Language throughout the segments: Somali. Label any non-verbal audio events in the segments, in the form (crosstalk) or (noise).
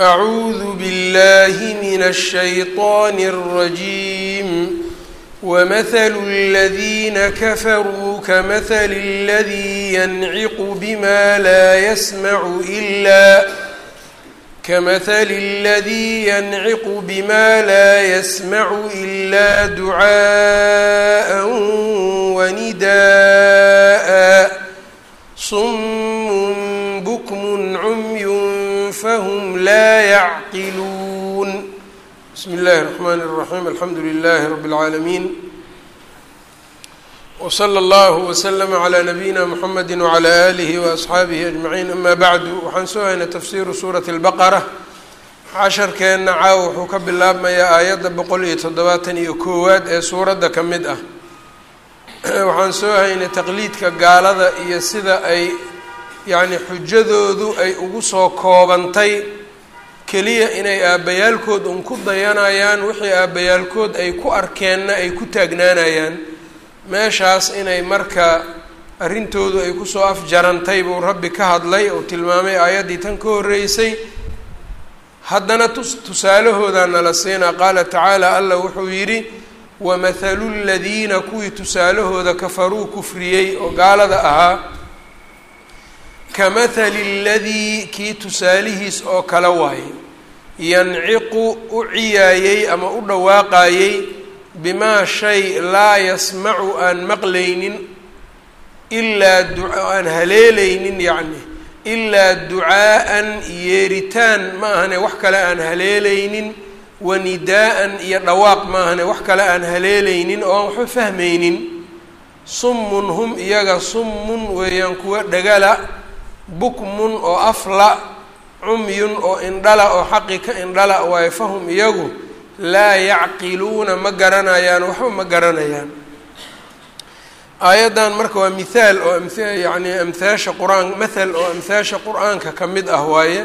أعوذ بالله من الشيطان الرجيم ومثل الذين كفروا كمثل الذي ينعق بما لا يسمع إلا كمثل الذي ينعق بما لا يسمع إلا دعاء ونداء صم فهم لا يعقلون بسم الله الرحمن الرحيم الحمد لله رب العالمين وصلى الله وسلم على نبيina mحamedi وعlى آlihi وأصxaabihi أجمaعين ama bعdu waxaan soo haynay tafsiru suuraة الbaqرة casharkeenna caaw wuxuu ka bilaabmayaa aayadda boqol iyo toddobaatan iyo koowaad ee suuradda ka mid ah waxaan soo haynay taqliidka gaalada iyo sida ay yacni xujadoodu ay ugu soo koobantay keliya inay aabbayaalkood un ku dayanayaan wixii aabbayaalkood ay ku arkeenna ay ku taagnaanayaan meeshaas inay marka arrintoodu ay ku soo afjarantay buu rabbi ka hadlay oo tilmaamay aayaddii tan ka horreysay. Haddana tus tusaalahoodaa nala siinaa qaala tacaala allah wuxuu yidhi wamathalu ladiina kuwii tusaalahooda kafaruu kufriyey oo gaalada ahaa kamathali ladii kii tusaalihiis oo kale waaye yanciqu u ciyaayey ama u dhawaaqayey bimaa shay laa yasmacu aan maqlaynin ilaa aan haleelaynin yacni ilaa ducaa'an yeeritaan ma ahane wax kale aan haleelaynin wanidaa'an iyo dhawaaq ma ahane wax kale aan haleelaynin oo aan waxba fahmaynin summun hum iyaga summun weeyaan kuwa dhagala bukmun oo afla cumyun oo indhala oo xaqi ka indhala waayo fahum iyagu laa yacqiluuna ma garanayaan waxba ma garanayaan. Aayaddan marka waa mithaal oo am yacni amhaasha qur'aan mathal oo amhaasha qur'aanka ka mid ah waaye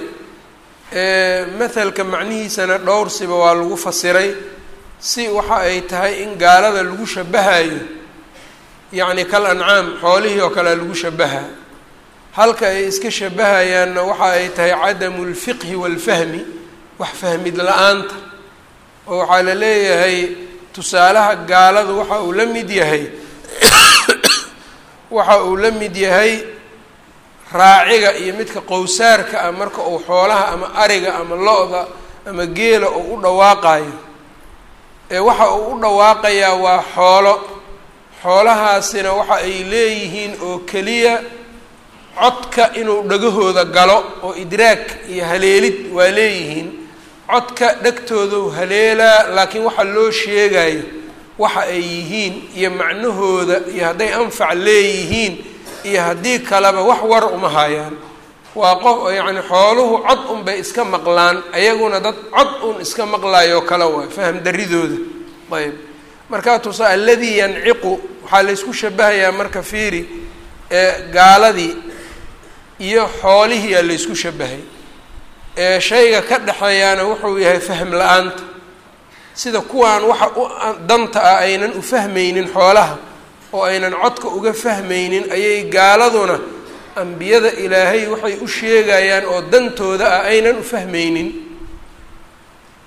mathalka macnihiisana dhowrsiba waa lagu fasiray si waxa ay tahay in gaalada lagu shabahayo yacni kal ancaam xoolihii oo kale lagu shabaha halka ay iska shabahayaanna waxa ay tahay cadamu lfiqhi waalfahmi wax fahmid la'aanta oo waxaa la leeyahay tusaalaha gaaladu waxa uu la mid yahay (coughs) waxa uu la mid yahay raaciga iyo midka qowsaarka ah marka uu xoolaha ama ariga ama lo-da ama geela uu u dhawaaqayo ee waxa uu u dhawaaqayaa waa xoolo. Xoolahaasina waxa ay leeyihiin oo keliya codka inuu dhagahooda galo oo idraag iyo haleelid waa leeyihiin codka dhegtoodu haleelaa laakiin waxa loo sheegayo waxa ay yihiin iyo macnahooda iyo hadday anfac leeyihiin iyo haddii kaleba wax war uma hayaan. Waa qof yacni xooluhu cod unbay iska maqlaan ayaguna dad cod un iska maqlaayoo kale waay faham daridooda ayb markaa tusa alladii yanciqu waxaa laysku shabahayaa marka fiiri ee gaaladii iyo xoolihiiaa laysku shabahay ee shayga ka dhexeeyaana wuxuu yahay fahm la'aanta. Sida kuwaan waxa u danta ah aynan u fahmaynin xoolaha oo aynan codka uga fahmaynin ayay gaaladuna ambiyada ilaahay waxay u sheegayaan oo dantooda ah aynan u fahmaynin.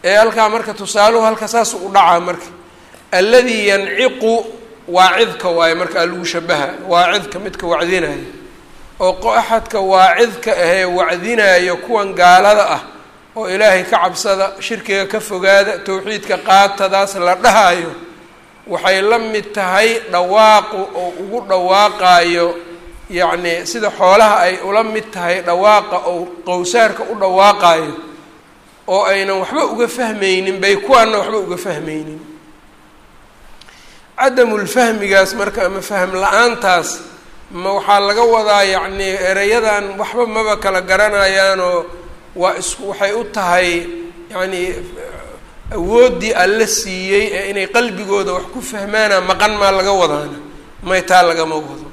Ee halkaa marka tusaaluhu halka saas u dhacaa marka alladii yanciqu waacidka waaye marka alagu shabaha waacidka midka wacdinaya oo axadka waacidka ahee wacdinaayo kuwan gaalada ah oo ilaahay ka cabsada shirkiga ka fogaada towxiidka qaatadaas la dhahayo waxay la mid tahay dhawaaqu oo ugu dhawaaqaayo yacni sida xoolaha ay ula mid tahay dhawaaqa oo qowsaarka u dhawaaqaayo oo aynan waxba uga fahmaynin bay kuwaanna waxba uga fahmaynin. Cadamulfahmigaas marka ama fahm la'aantaas ma waxaa laga wadaa yacni erayadan waxba maba kala garanayaanoo waa isku waxay u tahay yacni awooddii alla siiyey ee inay qalbigooda wax ku fahmaana maqan maa laga wadaana may taa lagama wado.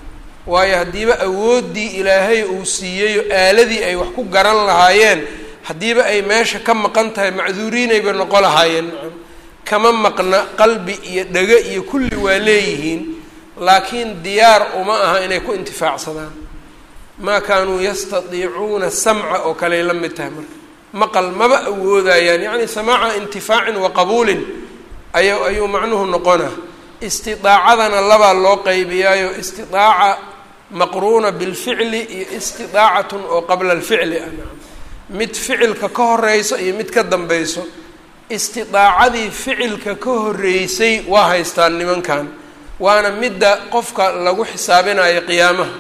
Waayo haddiiba awooddii ilaahay uu siiyeyo aaladii ay wax ku garan lahaayeen haddiiba ay meesha ka maqan tahay macduuriinayba noqo lahaayeen. Kama maqna qalbi iyo dhego iyo kulli waa leeyihiin laakiin diyaar uma aha inay ku intifaacsadaan. Maa kaanuu yastadiicuuna samca oo kaley la mid tahay marka. Maqal maba awoodayaan yacni samaaca intifaacin wa qabuulin ay ayuu macnuhu noqonaa istidaacadana labaa loo qaybiyaayo istidaaca maqruuna bilficli iyo istidaacatun oo qabla alficli ah. Mid ficilka ka horeyso iyo mid ka dambeyso istidaacadii ficilka ka horeysay waa haystaan nimankan waana midda qofka lagu xisaabinayo qiyaamaha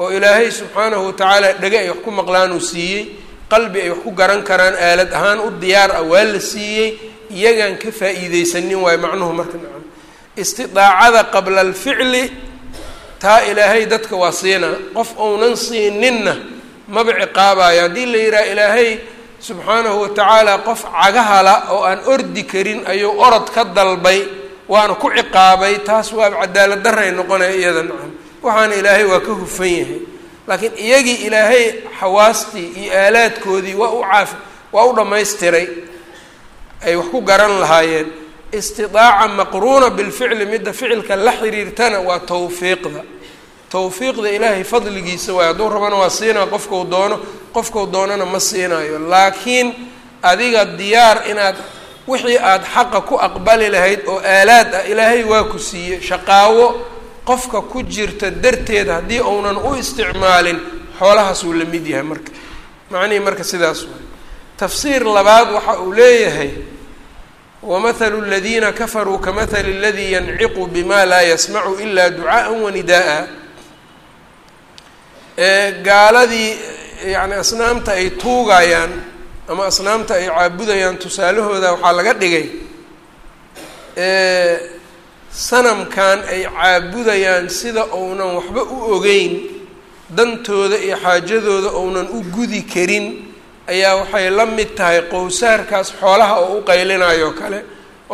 oo ilaahay subxaanahu watacaala dhege ay wax ku maqlaan uu siiyey qalbi ay wax ku garan karaan aalad ahaan u diyaar ah waa la siiyey iyagaan ka faa-iideysanin waayo macnuhu marka nacam istidaacada qabla alficli taa ilaahay dadka waa siinaa qof ounan siininna maba ciqaabayo haddii la yidhaha ilaahay subxaanahu watacaala qof cagahala oo aan ordi karin ayuu orod ka dalbay waana ku ciqaabay taas waaba cadaalad daray noqonaya iyada nacam. Waxaana ilaahay waa ka hufan yahay. Laakiin iyagii ilaahay xawaastii iyo aalaadkoodii waa u caafi waa u dhammaystiray. Ay wax ku garan lahaayeen. Istidaaca maqruuna bilficli midda ficilka la xiriirtana waa tawfiiqda. Tawfiiqda ilaahay fadligiisa waay hadduu rabana waa siinaa qofkau doono qofkau doonana ma siinayo laakiin adiga diyaar inaad wixii aada xaqa ku aqbali lahayd oo aalaad ah ilaahay waa ku siiyey shaqaawo qofka ku jirta darteed haddii uunan u isticmaalin xoolahaasuu la mid yahay marka. Macnihii marka sidaas waay tafsiir labaad waxa uu leeyahay wamahalu ladiina kafaruu kamahali aladii yanciqu bima laa yasmacu ila ducaaa wanidaaa gaaladii yani asnaamta ay tuugayaan ama asnaamta ay caabudayaan tusaalahooda waxaa laga dhigay sanamkan ay caabudayaan sida uunan waxba u ogeyn dantooda iyo xaajadooda uunan u gudi karin ayaa waxay la mid tahay qowsaarkaas xoolaha oo u qaylinayo kale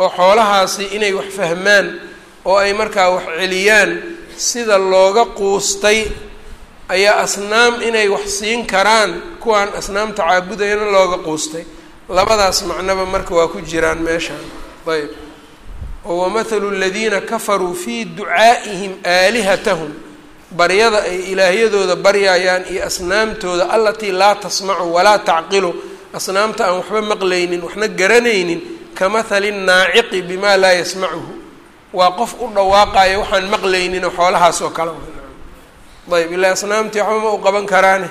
oo xoolahaasi inay wax fahmaan oo ay markaa wax celiyaan sida looga quustay ayaa asnaam inay wax siin karaan kuwaan asnaamta caabudayana looga quustay. Labadaas macnoba marka waa ku jiraan meeshaan. Ayb oo wamathalu aladiina kafaruu fii ducaa'ihim aalihatahum baryada ay ilaahyadooda baryayaan iyo asnaamtooda alatii laa tasmacu walaa tacqilu asnaamta aan waxba maqlaynin waxna garanaynin kamahali naaciqi bimaa laa yasmacuhu. Waa qof u dhawaaqayo waxaan maqlayninoo xoolahaas oo kale ayb ilaa asnaamtii waxba ma u qaban karaane.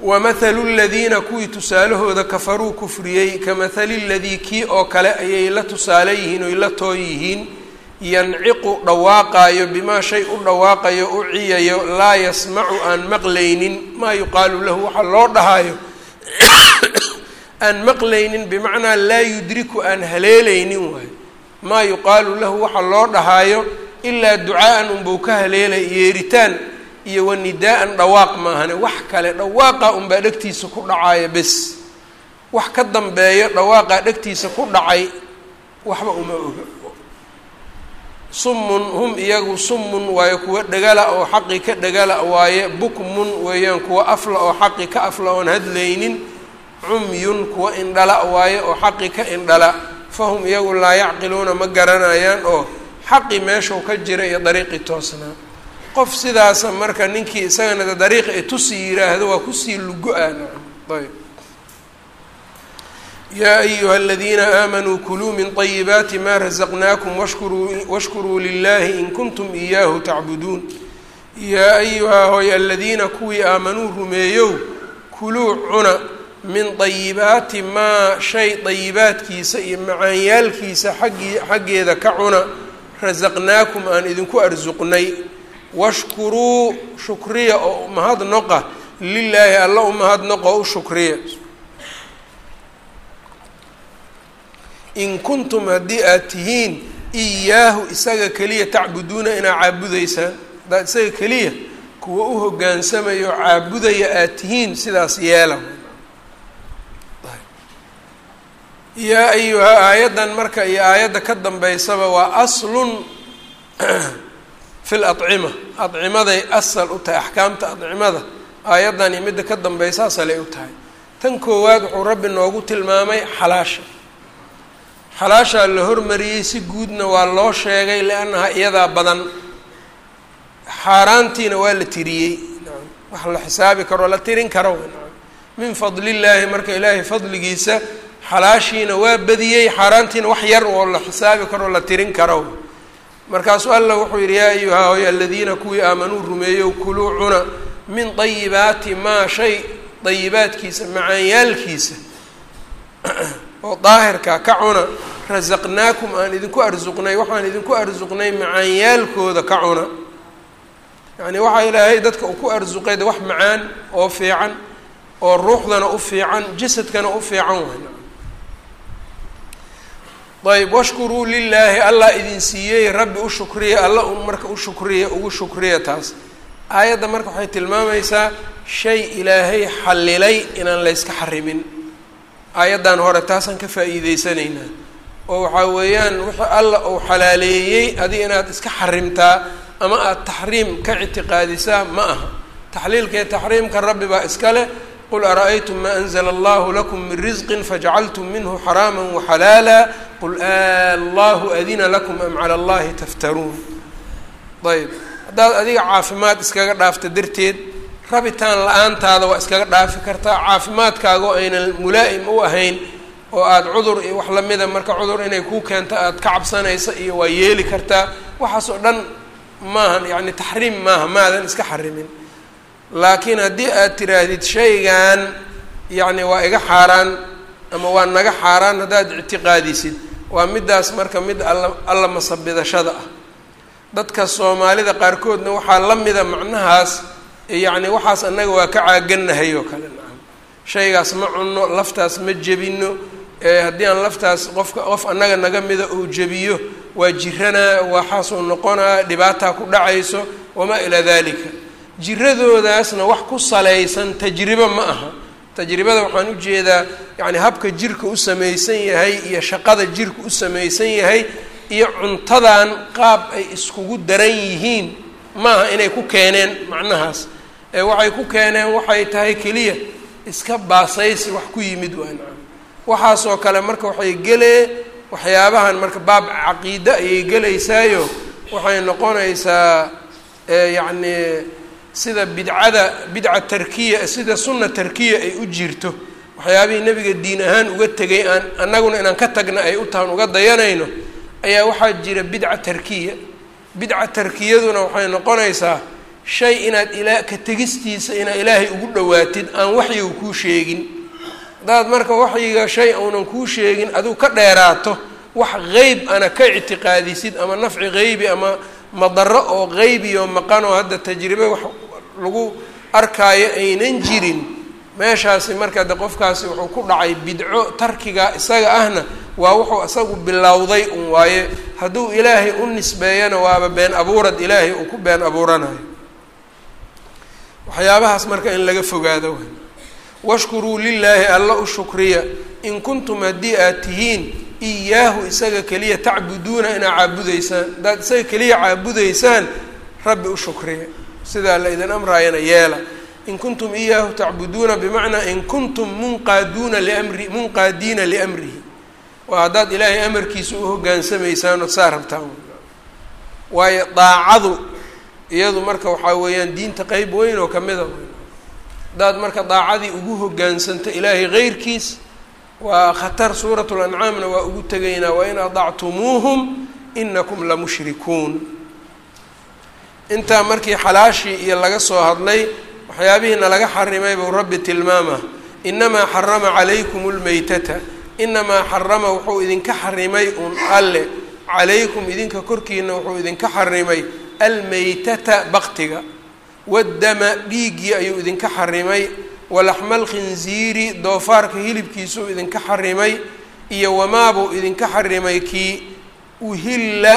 Wamathalu ladiina kuwii tusaalahooda kafaruu kufriyey kamahali ladii kii oo kale ayay la tusaale yihiin oy la too yihiin yanciqu dhawaaqaayo bimaa shay u dhawaaqayo u ciyayo laa yasmacu aan maqlaynin maa yuqaalu lahu waxa loo dhahayo (coughs) aan maqlaynin bimacnaa laa yudriku aan haleelaynin waayo. Maa yuqaalu lahu waxa loo dhahaayo ilaa ducaa'an ka haleelay yeeritaan iyo wanidaa-an dhawaaq maahane. Wax kale dhawaaqa unbaa dhegtiisa ku dhacaya bes. Wax ka dambeeyo dhawaaqaa dhegtiisa ku dhacay waxba uma oga summun hum iyagu summun waayo kuwa dhegala oo xaqi ka dhegala waaye bukmun weeyaan kuwa afla oo xaqi ka afla oon hadlaynin cumyun kuwa indhala waaye oo xaqi ka indhala. Fahum iyagu laa yacqiluuna ma garanayaan oo xaqi meeshuu ka jira iyo dariiqi toosnaa qof sidaasa marka ninkii isagana dariiqi itusi yiraahdo waa ku sii lugo-a ayb yaa ayuha aladiina aamanuu kuluu min طayibaati ma razaqnaakum washkuruu washkuruu in kuntum iyaahu tacbuduun. Yaa ayuhaa hoy aladiina kuwii aamanuu rumeeyow kuluu cuna min dayibaati maa shay dayibaadkiisa iyo macaanyaalkiisa xaggii xaggeeda ka cuna rasaqnaakum aan idinku arsuqnay washkuruu shukriya oo mahadnoqa lilaahi alla u mahadnoqo u shukriya. In kuntum haddii aad tihiin iyaahu isaga keliya tacbuduuna inaad caabudaysaan haddaad isaga keliya kuwa u hogaansamayo caabudaya aad tihiin sidaas yeela yaa ayuha aayaddan marka iyo aayadda ka dambeysaba waa aslun (clears throat) fi lacima adcimaday asal u tahay axkaamta adcimada aayaddan iyo midda ka dambeysa asalay u tahay. Tan koowaad wuxuu rabbi noogu tilmaamay xalaasha. Xalaashaa la hormariyey si guudna waa loo sheegay liannaha iyadaa badan. Xaaraantiina waa la tiriyey. Wax la xisaabi karo la tirin karo. Min fadlillaahi marka ilaahay fadligiisa xalaashiina waa badiyey xaaraantiina wax yar oo la xisaabi karo la tirin karo. Markaasuu allah wuxuu yidhi yaa ayuha hoy aladiina kuwii aamanuu rumeeyow kuluu cuna min dayibaati maa shay dayibaadkiisa macaanyaalkiisa (clears throat) oo daahirka ka cuna. Rasaqnaakum aan idinku arsuqnay waxaan idinku arsuqnay macaanyaalkooda ka cuna. Yacni waxaa ilaahay dadka uu ku arsuqay de wax macaan oo fiican oo ruuxdana u fiican jasadkana u fiican waay ayb washkuruu lilaahi allah idin siiyey rabbi u shukriya alla un marka u shukriya ugu shukriya taas. Aayadda marka waxay tilmaamaysaa shay ilaahay xallilay inaan layska xarimin aayaddan hore taasaan ka faa'iideysanaynaa oo waxaa weeyaan wixii alla uu xalaaleeyey adiga inaad iska xarimtaa ama aada taxriim ka ictiqaadisaa ma aha. Taxliilkee taxriimka rabbi baa iska leh qul ara-aytum maa anzla allahu lakum min risqin fajacaltum minhu xaraama waxalaala qul allahu adina lakum am cala allahi taftaruun ayb haddaad adiga caafimaad iskaga dhaafta darteed rabitaan la'aantaada waa iskaga dhaafi kartaa caafimaadkaaga oo aynan mulaa'im u ahayn oo aada cudur iyo wax lamida marka cudur inay kuu keento aada ka cabsanaysa iyo waa yeeli kartaa waxaas oo dhan maahan yacni taxriim maaha maadan iska xarimin laakiin haddii aad tiraahdid shaygan yacni waa iga xaaraan ama waa naga xaaraan haddaad ictiqaadisid waa middaas marka mid alla alla masabidashada ah. Dadka soomaalida qaarkoodna waxaa la mida macnahaas yacni waxaas annaga waa ka caaganahay oo kale nacam. Shaygaas ma cunno laftaas ma jebino haddii aan laftaas qofka qof annaga naga mida uu jebiyo waa jiranaa waxaasuu noqonaa dhibaataa ku dhacayso wamaa ilaa dalika jiradoodaasna wax ku salaysan tajribo ma aha. Tajribada waxaan u jeedaa yacni habka jirka u samaysan yahay iyo shaqada jirka u samaysan yahay iyo cuntadan qaab ay iskugu daran yihiin maaha inay ku keeneen macnahaas. Ee waxay ku keeneen waxay tahay keliya iska baasaysi wax ku yimid waa nacam waxaasoo kale marka waxay gelee waxyaabahan marka baab caqiide ayay gelaysaayo waxay noqonaysaa yacni sida bidcada bidca tarkiya sida sunna tarkiya ay u jirto. Waxyaabihii nebiga diin ahaan uga tegay aan annaguna inaan ka tagna ay u tahan uga dayanayno ayaa waxaa jira bidca tarkiya. Bidca tarkiyaduna waxay noqonaysaa shay inaad ilaa ka tegistiisa inaad ilaahay ugu dhawaatid aan waxyiga kuu sheegin. Haddaad marka waxyiga shay uunan kuu sheegin adigu ka dheeraato wax qeyb ana ka ictiqaadisid ama nafci qeybi ama madaro oo qeybiyo maqanoo hadda tajribe wax lagu arkaayo aynan jirin. Meeshaasi marka de qofkaasi wuxuu ku dhacay bidco tarkiga isaga ahna waa wuxuu isagu bilowday un waaye. Hadduu ilaahay u nisbeeyana waaba been abuurad ilaahay uu ku been abuuranayo. Waxyaabahaas marka in laga fogaado washkuruu lilaahi alla u shukriya. In kuntum haddii aad tihiin iyaahu isaga keliya tacbuduuna inaad caabudaysaan haddaad isaga keliya caabudaysaan rabbi u shukriya. Sidaa la idin amraayana yeela. In kuntum iyaahu tacbuduuna bimacnaa in kuntum munqaaduuna liamri munqaadiina liamrihi. Waa haddaad ilaahay amarkiisa u hogaansamaysaan ood saa rabtaan. Waayo daacadu iyadu marka waxaa weeyaan diinta qeyb weyn oo kamida haddaad marka daacadii ugu hogaansanto ilaahay keyrkiis waa khatar suurat lancaamna waa ugu tegaynaa wain adactumuuhum inakum lamushrikuun intaa markii xalaashii iyo laga soo hadlay waxyaabihiina laga xarimay buu rabbi tilmaama inamaa xarama calaykum lmeytata inamaa xarama wuxuu idinka xarimay un alle calaykum idinka korkiina wuxuu idinka xarimay almeytata baktiga waddama dhiiggii ayuu idinka xarimay walaxma alkhinziiri doofaarka hilibkiisuu idinka xarimay iyo wamaabuu idinka xarimay kii uhilla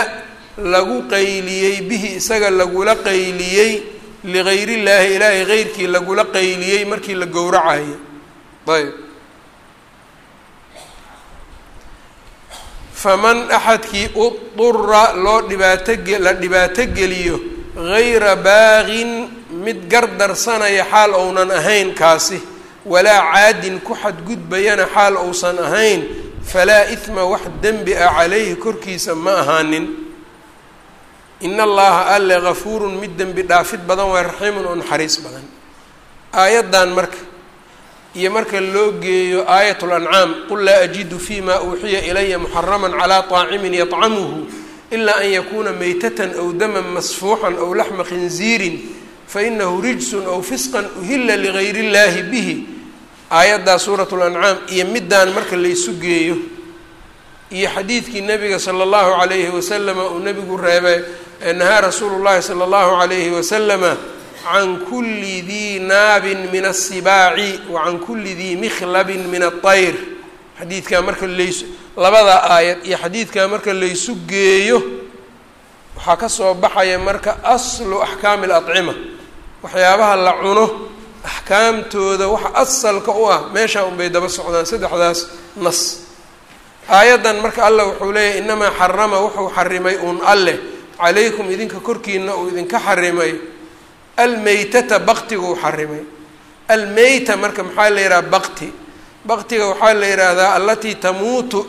lagu qayliyey bihi isaga lagula qayliyey ligayr-illaahi ilaahay heyrkii lagula qayliyey markii la gowracayo ayb. Faman axadkii udura loo dhibaatoge la dhibaato geliyo gayra baaqin mid gardarsanaya xaal ounan ahayn kaasi. Walaa caadin ku xadgudbayana xaal ousan ahayn. Falaa ihma wax dembi ah calayhi korkiisa ma ahaanin. In allaha alle gafuurun mid dembi dhaafid badan waa raxiimun oo naxariis badan. Aayaddan marka iyo marka loo geeyo aayat lancaam qul laa ajidu fi ma uuxiya ilaya muxarama calaa طaacimin yطcamuhu ila an yakuna maytatan aw daman masfuuxan aw laxma khinziirin fainahu rijsun aw fisqan uhila ligayr اllahi bihi aayaddaa suurat lancaam iyo middaan marka laysu geeyo iyo xadiidkii nabiga sala allahu calayhi wasalama uu nabigu reebay nahaa rasuulu llahi sala allahu calayhi wasalama can kuli dii naabin min asibaaci wa can kuli dii mikhlabin min aطayr xadiidkaa marka laysu labada aayad iyo xadiidkaa marka laysu geeyo waxaa ka soo baxaya marka aslu axkaami alacima waxyaabaha la cuno axkaamtooda waxa asalka u ah meeshaa unbay daba socdaan saddexdaas nas. Aayaddan marka allah wuxuu leeyahy inamaa xarama wuxuu xarimay uun alleh. Calaykum idinka korkiina uu idinka xarimay almeytata baktiguu xarimay almeyta marka maxaa la yidhaha bakti baktiga waxaa la yidhaahdaa allatii tamuutu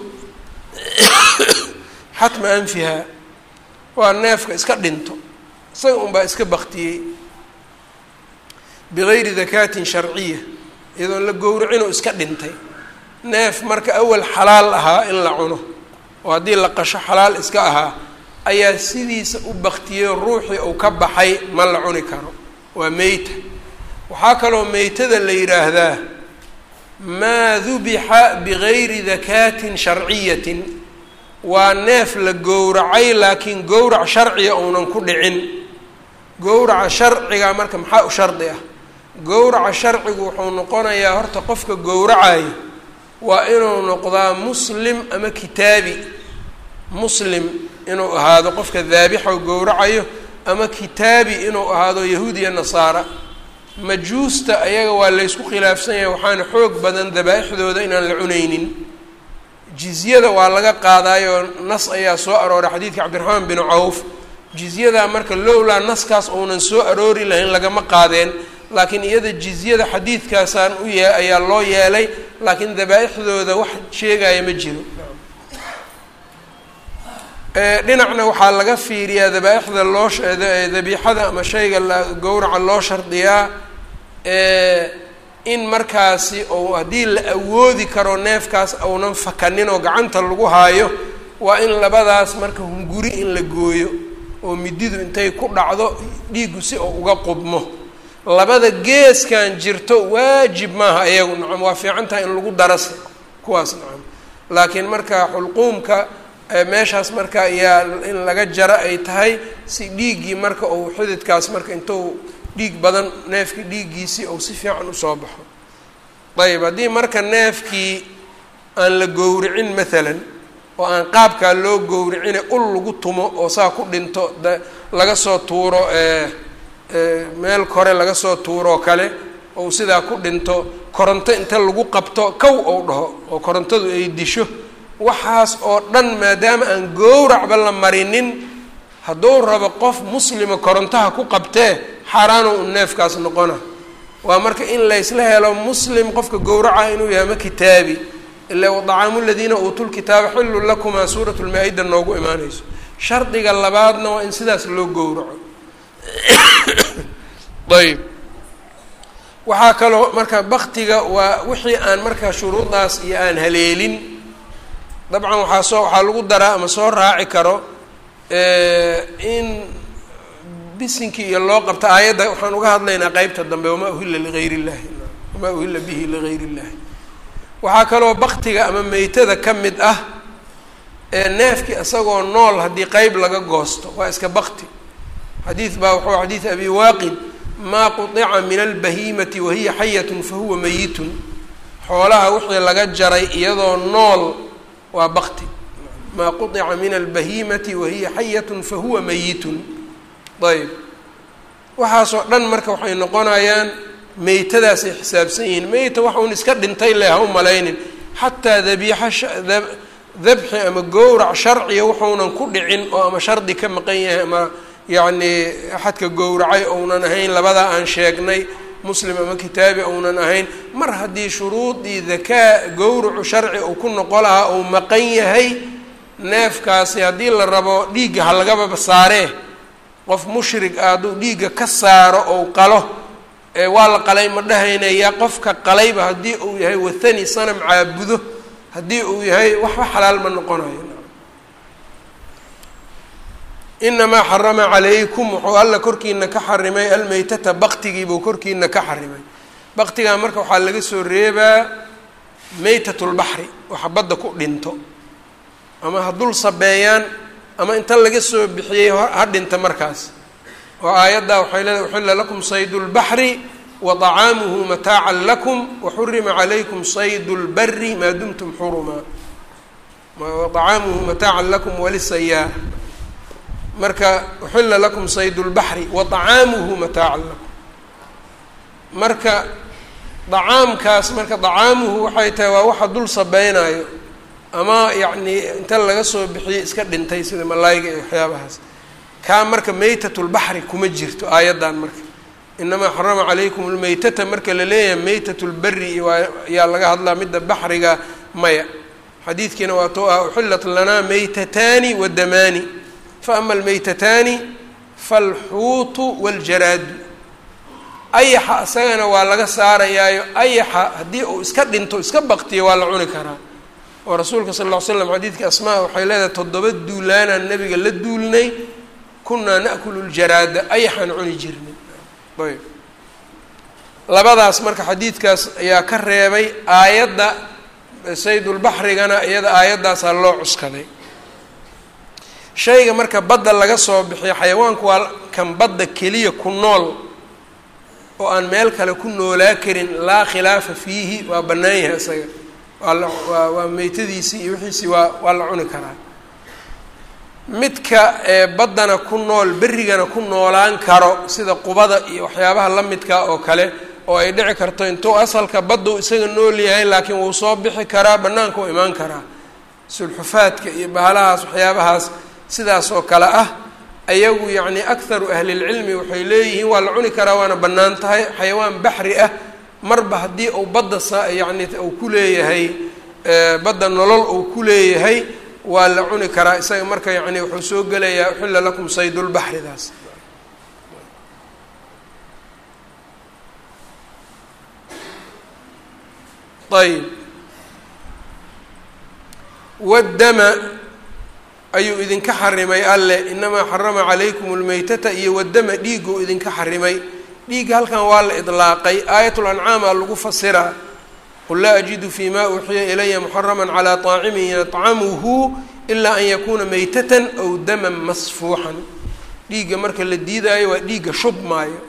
xatma anfiha. Waa neefka iska dhinto. Isaga unbaa iska baktiyey. Bigayri dakaatin sharciya. Iyadoon la gowracinoo iska dhintay. Neef marka awal xalaal ahaa in la cuno. Oo haddii la qasho xalaal iska ahaa ayaa sidiisa u baktiyey ruuxii uu ka baxay ma la cuni karo. Waa meyta waxaa kaloo meytada la yidhaahdaa maa dubixa bigayri dakaatin sharciyatin. Waa neef la gowracay laakiin gowrac sharciga uunan ku dhicin. Gowraca sharciga marka maxaa u shardi ah? Gowraca sharcigu wuxuu noqonayaa horta qofka gowracayo waa inuu noqdaa muslim ama kitaabi. Muslim inuu ahaado qofka daabixoo gowracayo ama kitaabi inuu ahaado yahuud iyo nasaara majuusta ayaga waa laysku khilaafsan yahay waxaana xoog badan dabaa-ixdooda inaan la cunaynin. Jizyada waa laga qaadaayoo nas ayaa soo arooray xadiidka cabdiraxmaan bin cawf. Jizyadaa marka lowlaa naskaas uunan soo aroori lahayn lagama qaadeen laakiin iyada jizyada xadiidkaasaan u yee ayaa loo yeelay laakiin dabaa-ixdooda wax sheegaya ma jiro dhinacna waxaa laga fiiriyaa dabaa-ixda loo dabiixada ama shayga la gowraca loo shardiyaa in markaasi ou haddii la awoodi karo neefkaas aunan fakanin oo gacanta lagu haayo waa in labadaas marka hunguri in la gooyo oo mididu intay ku dhacdo dhiiggu si oo uga qubmo. Labada geeskan jirto waajib maaha iyagu nacam waa fiican tahay in lagu darase kuwaas nacam. Laakiin marka xulquumka meeshaas marka ayaa in laga jaro ay tahay si dhiiggii marka uu xididkaas marka intuu dhiig badan neefkii dhiiggiisii ou si fiican u soo baxo. Ayib haddii marka neefkii aan la gowricin maalan oo aan qaabkaa loo gowricine ul lagu tumo oo saa ku dhinto da laga soo tuuro meel kore laga soo tuuroo kale ou sidaa ku dhinto koronto inta lagu qabto kow ou dhaho oo korontadu ay disho waxaas oo dhan maadaama aan gowracba la marinin hadduu rabo qof muslima korontaha ku qabtee xaaraano u neefkaas noqona. Waa marka in laysla helo muslim qofka gowraca inuu yahay ma kitaabi ila wadacaamu ladiina uutuu lkitaaba xillu lakumaa suurat lmaa-ida noogu imaanayso. Shardiga labaadna waa in sidaas loo gowraco. (coughs) Ayb waxaa kaloo marka baktiga waa wixii aan marka shuruudaas iyo aan haleelin dabcan waxaa soo waxaa lagu daraa ama soo raaci karo in bisinkii iyo loo qabta aayadda waxaan uga hadlaynaa qeybta dambe wamaa uhila ligayr illahi wamaa uhila bihi ligayr illahi waxaa kaloo baktiga ama meytada ka mid ah neefkii isagoo nool haddii qeyb laga goosto waa iska bakti xadiid baa wuxuu xadiid abi waaqid maa quطica min albahimati wahiya xayatun fahuwa meyitun xoolaha wixii laga jaray iyadoo nool waa bakti maa quطica min albahimati wahiya xayatun fahuwa meyitun ayb waxaasoo dhan marka waxay noqonayaan meytadaasay xisaabsan yihiin. Meyta wax uun iska dhintay leh ha u malaynin. Xataa dabiixa dabxi ama gowrac sharciga wuxuunan ku dhicin oo ama shardi ka maqan yahay ama yacni axadka gowracay ounan ahayn labadaa aan sheegnay muslim ama kitaabi ounan ahayn mar haddii shuruudii dakaa gowracu sharci uu ku noqo lahaa uu maqan yahay neefkaasi haddii la rabo dhiigga ha lagababa saaree qof mushrig ah hadduu dhiigga ka saaro ou qalo waa la qalay ma dhahaynayaa qofka qalayba haddii uu yahay wathani sanam caabudo haddii uu yahay waxba xalaal ma noqonayo inamaa xarama calaykum wuxuu alla korkiina ka xarimay almeytata baktigiibuu korkiina ka xarimay baktigaa marka waxaa laga soo reebaa meytatulbaxri waxa badda ku dhinto ama ha dul sabeeyaan ama inta laga soo bixiyey ha dhinta markaas oo aayaddaa waxay leedahay uxilla lakum saydu lbaxri wa طacaamuhu mataacan lakum waxurima calaykum saydu lbari maa dumtum xurumaa waطacaamuhu mataacan lakum walisayaah marka uxilla lakum saydu lbaxri wa طacaamuhu mataacan lakum. Marka dacaamkaas marka dacaamuhu waxay tahay waa waxa dul sabeynaayo ama yacni inta laga soo bixiyey iska dhintay sida malaayiga iyo waxyaabahaas. Kaa marka meytatulbaxri kuma jirto aayaddan marka. Inamaa xarama calaykum lmeytata marka la leeyahay meytat lberi ayaa laga hadlaa midda baxriga maya. Xadiidkiina waa too ah uxillat lanaa meytataani wa damaani fa ama almeytataani falxuutu waljaraadu ayaxa isagana waa laga saarayaayo ayaxa haddii uu iska dhinto iska baktiyo waa la cuni karaa oo rasuulka sal ll ly slam xadiidka asmaa waxay leedahay toddoba duulaanaan nabiga la duulnay kunaa na'kulu ljaraada ayaxaan cuni jirnay ayb labadaas marka xadiidkaas ayaa ka reebay aayadda saydulbaxrigana iyada aayaddaasaa loo cuskaday shayga marka badda laga soo bixiyo xayawaanku waa kan badda keliya ku nool oo aan meel kale ku noolaa karin laa khilaafa fiihi waa bannaan yahay isaga. Waa waa meytadiisii iyo wixiisii waa waa la cuni karaa. Midka baddana ku nool berrigana ku noolaan karo sida qubada iyo waxyaabaha la midka oo kale oo ay dhici karto intuu asalka baddu isaga nool yahay laakiin wuu soo bixi karaa bannaanka u imaan karaa. Sulxufaadka iyo bahalahaas waxyaabahaas sidaas oo kale ah ayagu yacni akharu ahlilcilmi waxay leeyihiin waa la cuni karaa waana bannaan tahay xayawaan baxri ah marba haddii uu badda sa yacni uu ku leeyahay badda nolol uu ku leeyahay waa la cuni karaa. Isaga marka yacni wuxuu soo gelayaa uxilla lakum saydulbaxridaas ayb waddama ayuu idinka xarimay alle inamaa xarama calaykum lmeytata iyo waddama dhiiguu idinka xarimay. Dhiigga halkan waa la idlaaqay. Aayatul lagu fasiraa qul laa ajidu fi ma uuxiya ilaya muxarama calaa طaacimin yطcamuhu ilaa an yakuuna meytatan aw daman masfuuxan. Dhiigga marka la diidaayo waa dhiigga shubmaayo.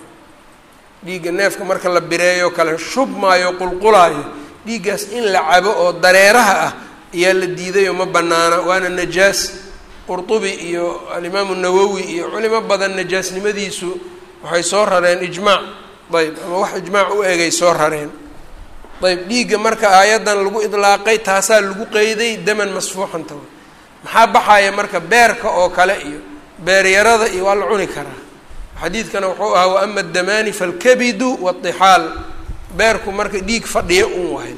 Dhiigga neefka marka la bireeyo kale shubmaayo qulqulaayo. Dhiiggaas in la cabo oo dareeraha ah ayaa la diidayo ma banaana waana najaas qurtubi iyo alimaamu nawowi iyo culimo badan najaasnimadiisu waxay soo rareen ijmaac ayb ama wax ijmaac u egay soo rareen. Ayb dhiigga marka aayaddan lagu idlaaqay taasaa lagu qeyday daman masfuuxanta. Maxaa baxaya marka beerka oo kale iyo beeryarada iyo waa la cuni karaa. Xadiidkana wuxuu ahaa wa ama adamaani falkabidu waatixaal beerku marka dhiig fadhiya un wahay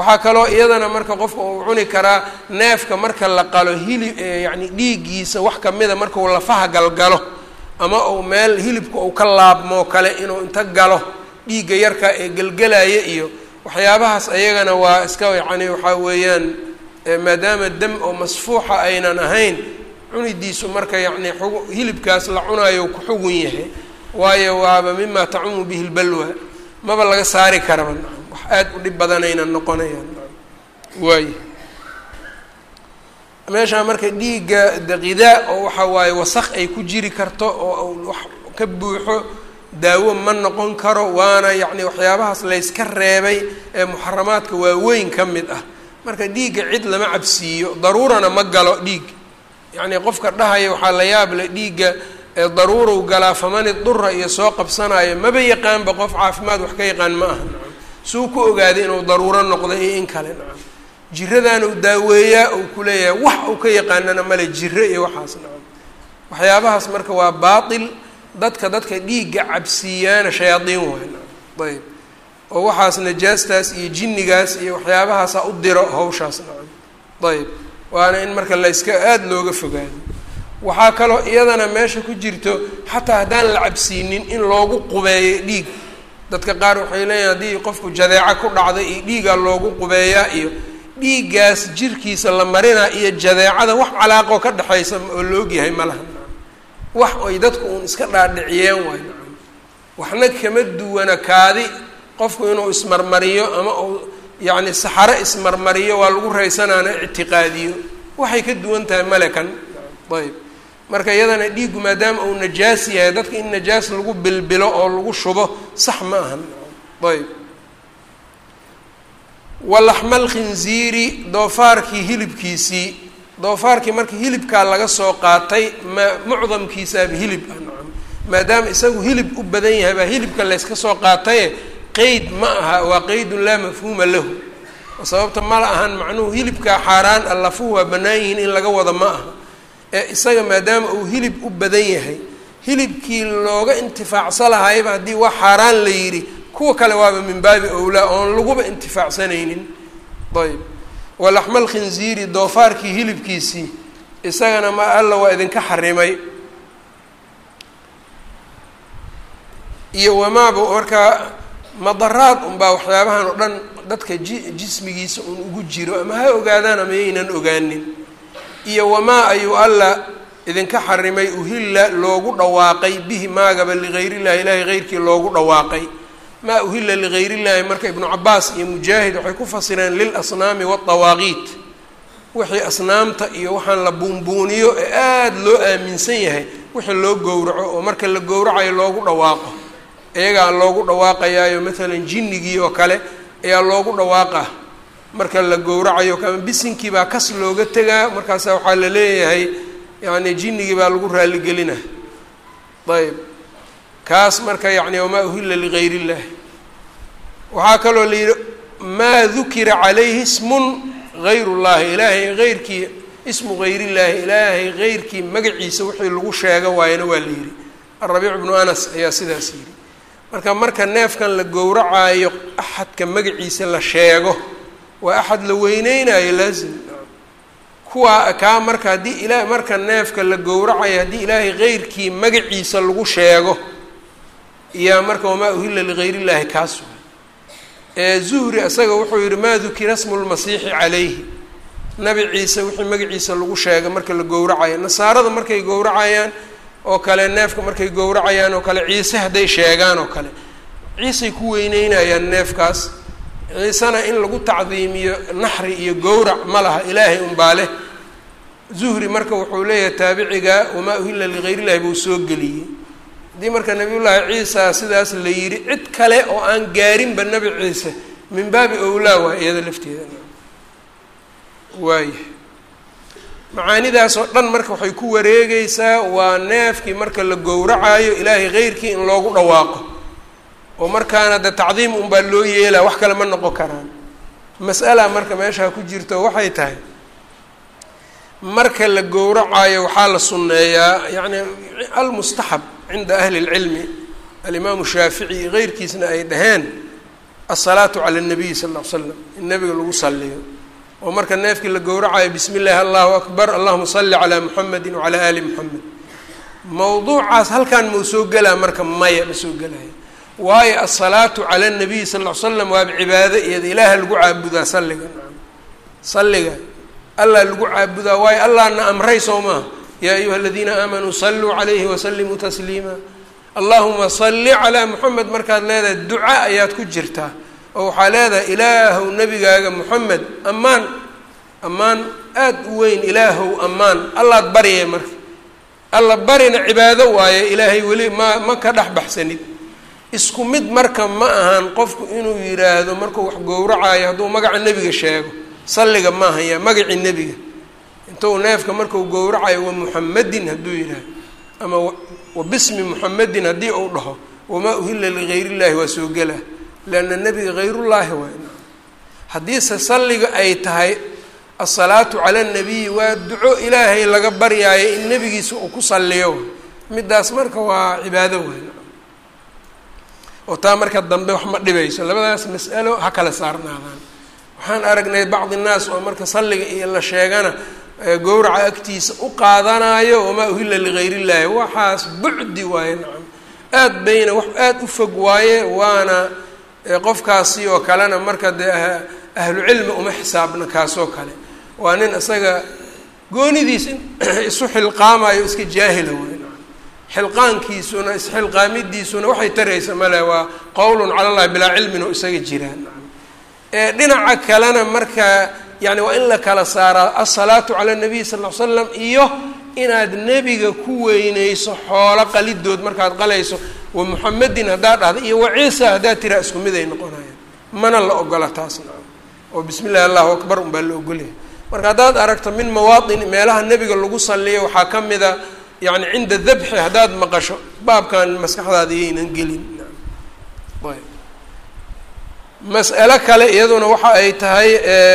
waxaa kaloo iyadana marka qofka uu cuni karaa neefka marka la qalo hilib yacni dhiiggiisa wax kamida markau lafaha galgalo ama uu meel hilibka uu ka laabmoo kale inuu inta galo dhiigga yarka ee gelgelaya iyo waxyaabahaas ayagana waa iska yacni waxaa weeyaan maadaama dam oo masfuuxa aynan ahayn cunidiisu marka yacni xug hilibkaas la cunaayo ku xugun yahay waayo waaba mima tacumu bihi lbalwa maba laga saari karaba wax aada u dhib badanayna noqonayaan. Waay meeshaa marka dhiigga daqidaa oo waxa waaye wasaq ay ku jiri karto oo wax ka buuxo daawo ma noqon karo waana yacni waxyaabahaas layska reebay ee muxaramaadka waaweyn ka mid ah. Marka dhiigga cid lama cabsiiyo daruurana ma galo dhiig. Yacni qofka dhahaya waxaa la yaab le dhiigga daruurow galaa famani dura iyo soo qabsanaayo maba yaqaanba qof caafimaad wax ka yaqaan ma aha suu ku ogaaday inuu daruuro noqdo iyo in kale nacam. Jiradaan uu daaweeyaa uu ku leeyahay wax uu ka yaqaanana male jiro iyo waxaas nacam. Waxyaabahaas marka waa baatil dadka dadka dhiigga cabsiiyaana shayaadiin waay nacam. Ayb oo waxaas najaastaas iyo jinnigaas iyo waxyaabahaasa u diro hawshaas nacam. Ayb waana in marka layska aada looga fogaado. Waxaa kaloo iyadana meesha ku jirto xataa haddaan la cabsiinin in loogu qubeeyo dhiig dadka qaar waxay leeyihiin haddii qofku jadeeco ku dhacday iyo dhiigaa loogu qubeeyaa iyo dhiiggaas jirkiisa la marinaa iyo jadeecada wax calaaqoo ka dhexaysa oo la ogyahay ma laha. Wax ay dadku uun iska dhaadhiciyeen waay waxna kama duwana kaadi qofku inuu ismarmariyo ama uu yacni saxaro ismarmariyo waa lagu raysanaana ictiqaadiyo. Waxay ka duwan tahay male kan ayb marka iyadana dhiiggu maadaama uu najaas yahay dadka in najaas lagu bilbilo oo lagu shubo sax ma ahan. Ayb walaxmal khinziiri doofaarkii hilibkiisii doofaarkii marka hilibkaa laga soo qaatay ma mucdamkiisaaba hilib ah nacam. Maadaama isagu hilib u badan yahay baa hilibka layska soo qaataye qeyd ma aha waa qeydun laa mafhuuma lahu. Sababta mala ahan macnuhu hilibkaa xaaraan a waa bannaan yihiin in laga wada ma aha ee isaga maadaama uu hilib u badan yahay hilibkii looga intifaacsa lahayba haddii waa xaaraan la yidhi kuwa kale waaba min baabi owlaa oon laguba intifaacsanaynin. Ayb walaxmal khinziiri doofaarkii hilibkiisii isagana ma alla waa idinka xarimay. Iyo wamaaba markaa madaraad unbaa waxyaabahan oo dhan dadka ji jismigiisa un ugu jiro ama ha ogaadaan ama yaynan ogaanin iyo wamaa ayuu alla idinka xarimay uhilla loogu dhawaaqay bihi maagaba ligayr illahi ilaahay heyrkii loogu dhawaaqay. Maa uhilla ligayr illahi marka ibnu cabaas iyo mujaahid waxay ku fasireen lilasnaami waadawaaqiit wixii asnaamta iyo waxaan la buunbuuniyo ee aada loo aaminsan yahay wixii loo gowraco oo marka la gowracayo loogu dhawaaqo. Iyagaa loogu dhawaaqayaayo maalan jinnigii oo kale ayaa loogu dhawaaqa marka la gowracayo ama bisinkii baa kas looga tegaa markaasa waxaa la leeyahay yacni jinnigii baa lagu raaligelina. Ayb kaas marka yacni wamaa uhilla ligayr illahi waxaa kaloo la yidhi maa dukira calayhi ismun gayr llahi ilaahay heyrkii ismu gayr illaahi ilaahay heyrkii magaciisa wixii lagu sheega waayana waa la yidhi. Arabiic bnu anas ayaa sidaas yidhi. Marka marka neefkan la gowracaayo axadka magaciisa la sheego waa axad la weyneynayo laazim. Kuwaa kaa marka haddii ila marka neefka la gowracayo haddii ilaahay heyrkii magaciisa lagu sheego iyaa marka wamaa uhilla ligayr illahi kaas ee zuhri isaga wuxuu yihi maa dukira smu lmasiixi calayhi. Nabi ciise wixii magaciisa lagu sheegay marka la gowracayo. Nasaarada markay gowracayaan oo kale neefka markay gowracayaan oo kale ciise hadday sheegaan oo kale. Ciisay ku weyneynayaan neefkaas ciisena in lagu tacdiimiyo naxri iyo gowrac ma laha ilaahay unbaa leh. Zuhri marka wuxuu leeyahay taabiciga wamaa uhilla ligayr illahi buu soo geliyey. Haddii marka nabiyullaahi ciisa sidaas la yidhi cid kale oo aan gaarinba nebi ciise min baabi owlaa waa iyada lafteeda. Waaya macaanidaas oo dhan marka waxay ku wareegeysaa waa neefkii marka la gowracayo ilaahay heyrkii in loogu dhawaaqo oo markaana de tacdiim unbaa loo yeelaa wax kale ma noqon karaan. Mas'ala marka meeshaa ku jirto waxay tahay marka la gowracayo waxaa la sunneeyaa yacni almustaxab cinda ahli اlcilmi alimaamu shaafici iyo heyrkiisna ay dhaheen asalaatu cala اnabiyi sal ll ly slam in nabiga lagu saliyo oo marka neefkii la gowracayo bismi illaahi allahu akbar allahuma salli calaa muxamedi wacalaa ali muxamed mawduucaas halkan mau soo gelaa marka maya ma soo gelaya waayo asalaatu cala nabiyi sal ly slam waaba cibaado iyada ilaaha lagu caabudaa salliga. Salliga allah lagu caabudaa waayo allahna amray soo maaha yaa ayuha aladiina aamanuu saluu calayhi wasalimuu tasliima. Allahuma salli calaa muxamed markaad leedahay duca ayaad ku jirtaa oo waxaa leedahay ilaahow nebigaaga moxamed ammaan ammaan aada u weyn ilaahow ammaan. Allaad baryay marka. Alla barina cibaado waaye ilaahay weli ma ma ka dhex baxsanid isku mid marka ma ahan qofku inuu yidhaahdo markuu wax gowracayo hadduu magaca nebiga sheego. Salliga maaha yaa magacii nebiga. Intuu neefka marku gowracayo wa muxamedin hadduu yidhaahdo ama wa bismi muxamedin haddii uu dhaho wamaa uhilla ligayr illahi waa soo gelaa leanna nebiga hayrullaahi waay haddiise salliga ay tahay asalaatu cala nabiyi waa duco ilaahay laga baryaayo in nebigiisa uu ku salliyo. Middaas marka waa cibaado waay oo taa marka dambe wax ma dhibayso. Labadaas mas'alo ha kala saarnaadaan. Waxaan aragnay bacdi nnaas oo marka salliga iyo la sheegana gowraca agtiisa u qaadanayo wamaa uhilla ligayr illaahi waxaas bucdi waaye nacam. Aad bayna wax aada u fog waaye waana qofkaasi oo kalena marka dee ahlu cilmi uma xisaabna kaasoo kale. Waa nin isaga goonidiis (clears throat) isu xilqaamayo iska jaahila wey xilqaankiisuna isxilqaamidiisuna waxay taraysa male waa qowlun cala llahi bilaa cilmin oo isaga jiraan. Dhinaca kalena marka yani waa in la kala saaraa asalaatu cala nabiy sal l slam iyo inaad nebiga ku weyneyso xoolo qalidood markaad qalayso wa muxamedin haddaad dhahda iyo wa ciisa haddaad tiraa isku mid ay noqonayaan. Mana la ogola taasna. Oo bismi allahu akbar unbaa la ogolyahay. Marka haddaad aragto min mawaatin meelaha nebiga lagu saliyo waxaa ka mida yani cinda dabxi haddaad maqasho baabkan maskaxdaada iyaynan gelin. Mas'alo kale iyaduna waxa ay tahay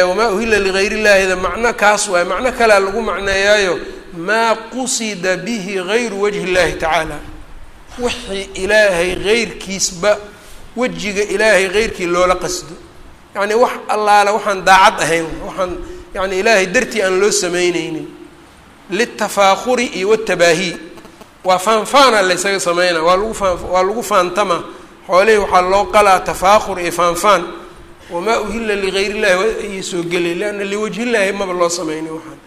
wamaa uhila ligayr illahida macno kaas waay. Macno kalea lagu macneeyaayo maa qusida bihi gayru wajhi illahi tacaala. Wixii ilaahay heyrkiisba wejiga ilaahay heyrkii loola qasdo yacni wax allaale waxaan daacad ahayn waxaan yani ilaahay dartii aan loo samayneynin liltafaakuri iyo watabaahi waa faanfaana laysaga sameynaa waa lagu waa lagu faantama xoolihii waxaa loo qalaa tafaakur iyo faanfaan wamaa uhila ligayr illahi ayay soo gelay lianna liwajhi illaahi maba loo sameynay waxaan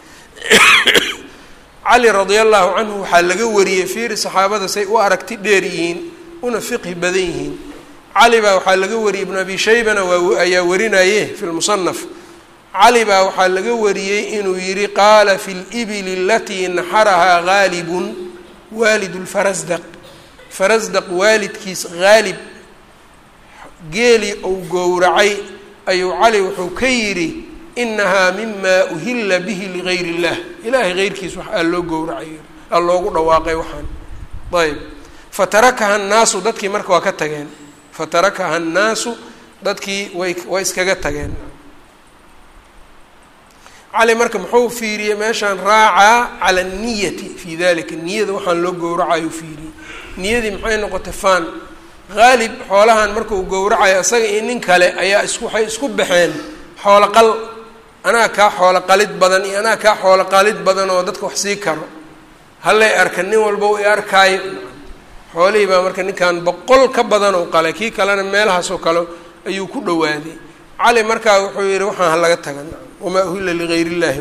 cali radia allahu canhu waxaa laga wariyey fiiri saxaabada say u aragti dheer yihiin una fiqhi badan yihiin cali baa waxaa laga wariyey ibnu abi shaybana waa ayaa warinaye fi lmusanaf cali baa waxaa laga wariyey inuu yihi qaala fi libili alatii naxarahaa gaalibun waalid lfarasdaq farasdaq waalidkiis haalib geeli ou gowracay ayuu cali wuxuu ka yidhi inahaa mima uhila bihi ligayr illah. Ilaahay heyrkiis wax aa loo gowracay aa loogu dhawaaqay waxaan. Ayb fatarakaha annaasu dadkii marka waa ka tageen. Fatarakaha annaasu dadkii way way iskaga tageen cali marka muxuu fiiriyey meeshaan raacaa cala niyati fii dalika niyada waxaan loo gowracayo fiiriyey niyadii maxay noqotay faan haalib xoolahan markuu gowracayo isaga iyo nin kale ayaa is waxay isku baxeen xoolo qal anaa kaa xoolo qalid badan iyo anaa kaa xoolo qalid badan oo dadka wax sii karo. Hallay arka nin walba u i arkaayo. Xoolihii baa marka ninkan boqol ka badan oo qalay kii kalena meelahaas oo kale ayuu ku dhawaaday cali markaa wuxuu yihi waxaan halaga tagan wamaa uhila ligayr illahi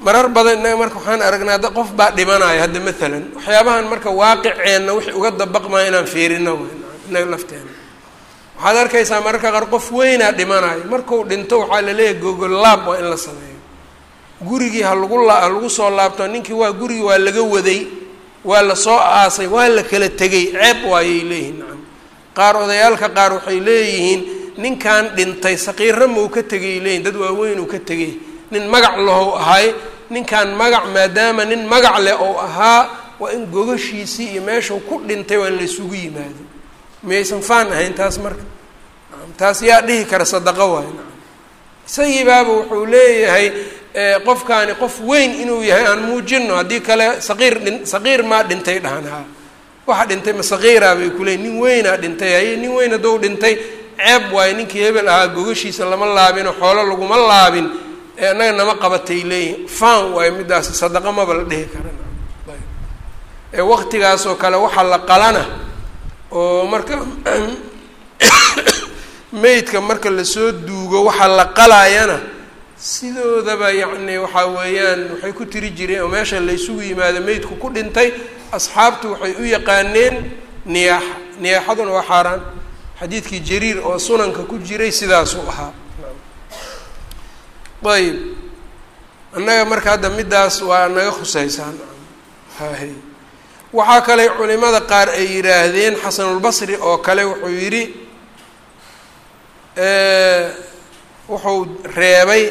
marar badan innaga marka waxaan aragnaa da qof baa dhimanaya hadda maalan waxyaabahan marka waaqiceenna wixii uga dabaqmaya inaan fiirino innaga lafteena waxaad arkaysaa mararka qaar qof weynaa dhimanayo markuu dhinto waxaa la leeyahay gogolaab waa in la sameeyo gurigii ha lagu la lagu soo laabto ninkii waa gurigii waa laga waday waa la soo aasay waa la kala tegay ceeb waayay leeyihiin nacam qaar odayaalka qaar waxay leeyihiin ninkan dhintay saqiirna mau ka tegay leeyihiin dad waaweyn uu ka tegay nin magac lahow ahay ninkan magac maadaama nin magac leh ou ahaa waa in gogashiisii iyo meeshuu ku dhintay waa in la isugu yimaado. Miyaysan faan ahayn taas marka? Taas yaa dhihi kara sadaqo nacam isagii baaba wuxuu leeyahay qofkaani qof weyn inuu yahay aan muujino haddii kale saqiir dhin saqiir maa dhintay dhahan haa waxa dhintay ma saqiiraa bay kuleeyiin nin weynaa dhintay haye nin weyn haddou dhintay ceeb waayo ninkii hebel ahaa gogashiisa lama laabinoo xoolo laguma laabin ee annaga nama qabatay leeyihiin faan waayo middaas sadaqa maba la dhihi kara ee waktigaasoo kale waxaa la qalana oo marka (coughs) meydka marka la soo duugo waxaa la qalaayana sidoodaba yacni waxaa weeyaan waxay ku tiri jireen oo meesha laysugu yimaado meydku ku dhintay asxaabtu waxay u yaqaaneen niyaaxa niyaaxaduna waa xaaraan xadiidkii jariir oo sunanka ku jiray sidaasuu ahaa. Ayb annaga marka hadda middaas waa naga khuseysaan hahe waxaa kale culimada qaar ay yidhaahdeen xasanulbasri oo kale wuxuu yidhi wuxuu reebay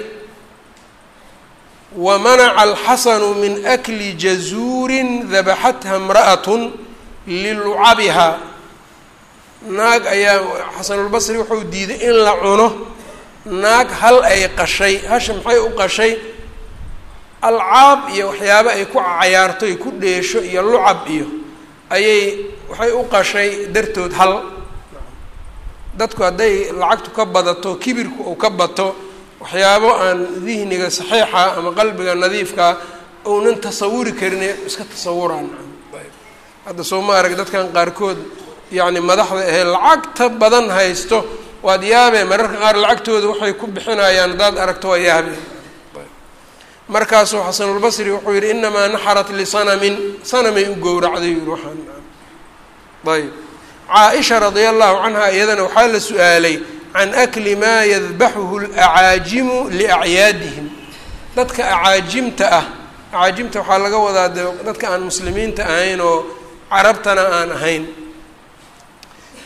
wamanaca alxasanu min akli jazuurin dabaxatha imra'atun lilucabiha naag ayaa xasanulbasri wuxuu diiday in la cuno. Naag hal ay qashay hasha maxay u qashay? Alcaab iyo waxyaabo ay ku cayaarto ay ku dheesho iyo lucab iyo ayay waxay u qashay dartood hal. Dadku hadday lacagtu ka badato kibirku uu ka bato waxyaabo aan dihniga saxiixa ama qalbiga nadiifkaa ounan tasawuri karin iska tasawuraan. Hadda soo ma arag dadkan qaarkood yacni madaxda ahee lacagta badan haysto waad yaabee mararka qaar lacagtooda waxay ku bixinayaan haddaad aragto waa yaabee. Markaasuu xasanulbasri wuxuu yidhi inamaa naxarat lisanamin sanamay u gowracday yii waxaan ayb. Caa-isha radia allahu canha iyadana waxaa la su'aalay can akli maa yadbaxuhu lacaajimu liacyaadihim. Dadka acaajimta ah acaajimta waxaa laga wadaa dadka aan muslimiinta ahayn oo carabtana aan ahayn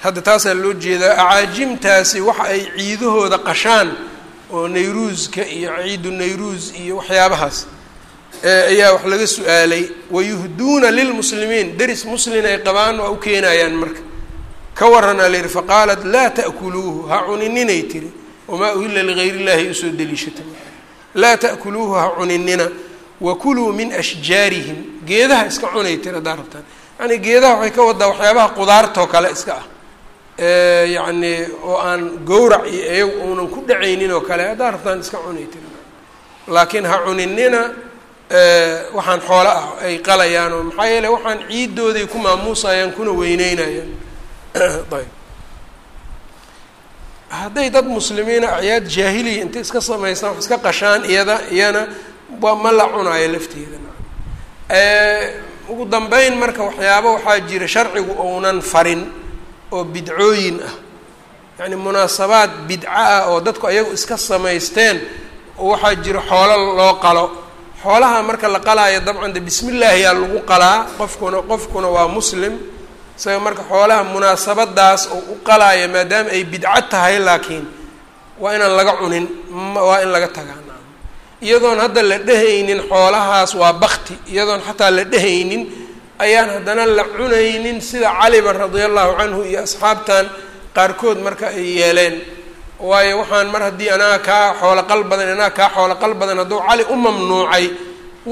hadda taasaa loo jeedaa acaajimtaasi waxa ay ciidahooda qashaan oo nayruuska iyo ciidu nayruus iyo waxyaabahaas ayaa wax laga su'aalay wayuhduuna lilmuslimiin. Deris muslin ay qabaan waa u keenayaan marka. Ka waranaa la yihi faqaalat laa ta'kuluuhu. Ha cuninninay tiri wamaa uhila ligayr illahi u soo deliishata. Laa ta'kuluuhu ha cuninina. Wakuluu min ashjaarihim. Geedaha iska cunay tiri haddaa rabtaan. Yani geedaha waxay ka wadaa waxyaabaha qudaartoo kale iska ah yacni oo aan gowrac iyo iyagu uunan ku dhacaynin oo kale haddaa rabtaan iska cunay laakiin ha cuninina waxaan xoolo ah ay qalayaan oo maxaa yeele waxaan ciidooday ku maamuusayaan kuna weyneynayaan (clears throat) ayb. Hadday dad muslimiina acyaad jaahiliya intay iska samaystaan wax iska qashaan iyada iyana ma la cunaayo lafteeda. Ugu dambeyn marka waxyaabo waxaa jira sharcigu ounan farin oo bidcooyin ah. Yacni munaasabaad bidco ah oo dadku ayagu iska samaysteen oo waxaa jira xoolo loo qalo. Xoolaha marka la qalaayo dabcan de bismi illaahi yaa lagu qalaa qofkuna qofkuna waa muslim. Isaga marka xoolaha munaasabadaas oo u qalaayo maadaama ay bidco tahay laakiin waa inaan laga cunin waa in laga tagaa iyadoon hadda la dhehaynin xoolahaas waa bakti iyadoon xataa la dhehaynin ayaan haddana la cunaynin sida caliba radia allahu canhu iyo asxaabtan qaarkood marka ay yeeleen. Waayo waxaan mar haddii anaa kaa xoolo qal badan anaa kaa xoolo qal badan hadduu cali u mamnuucay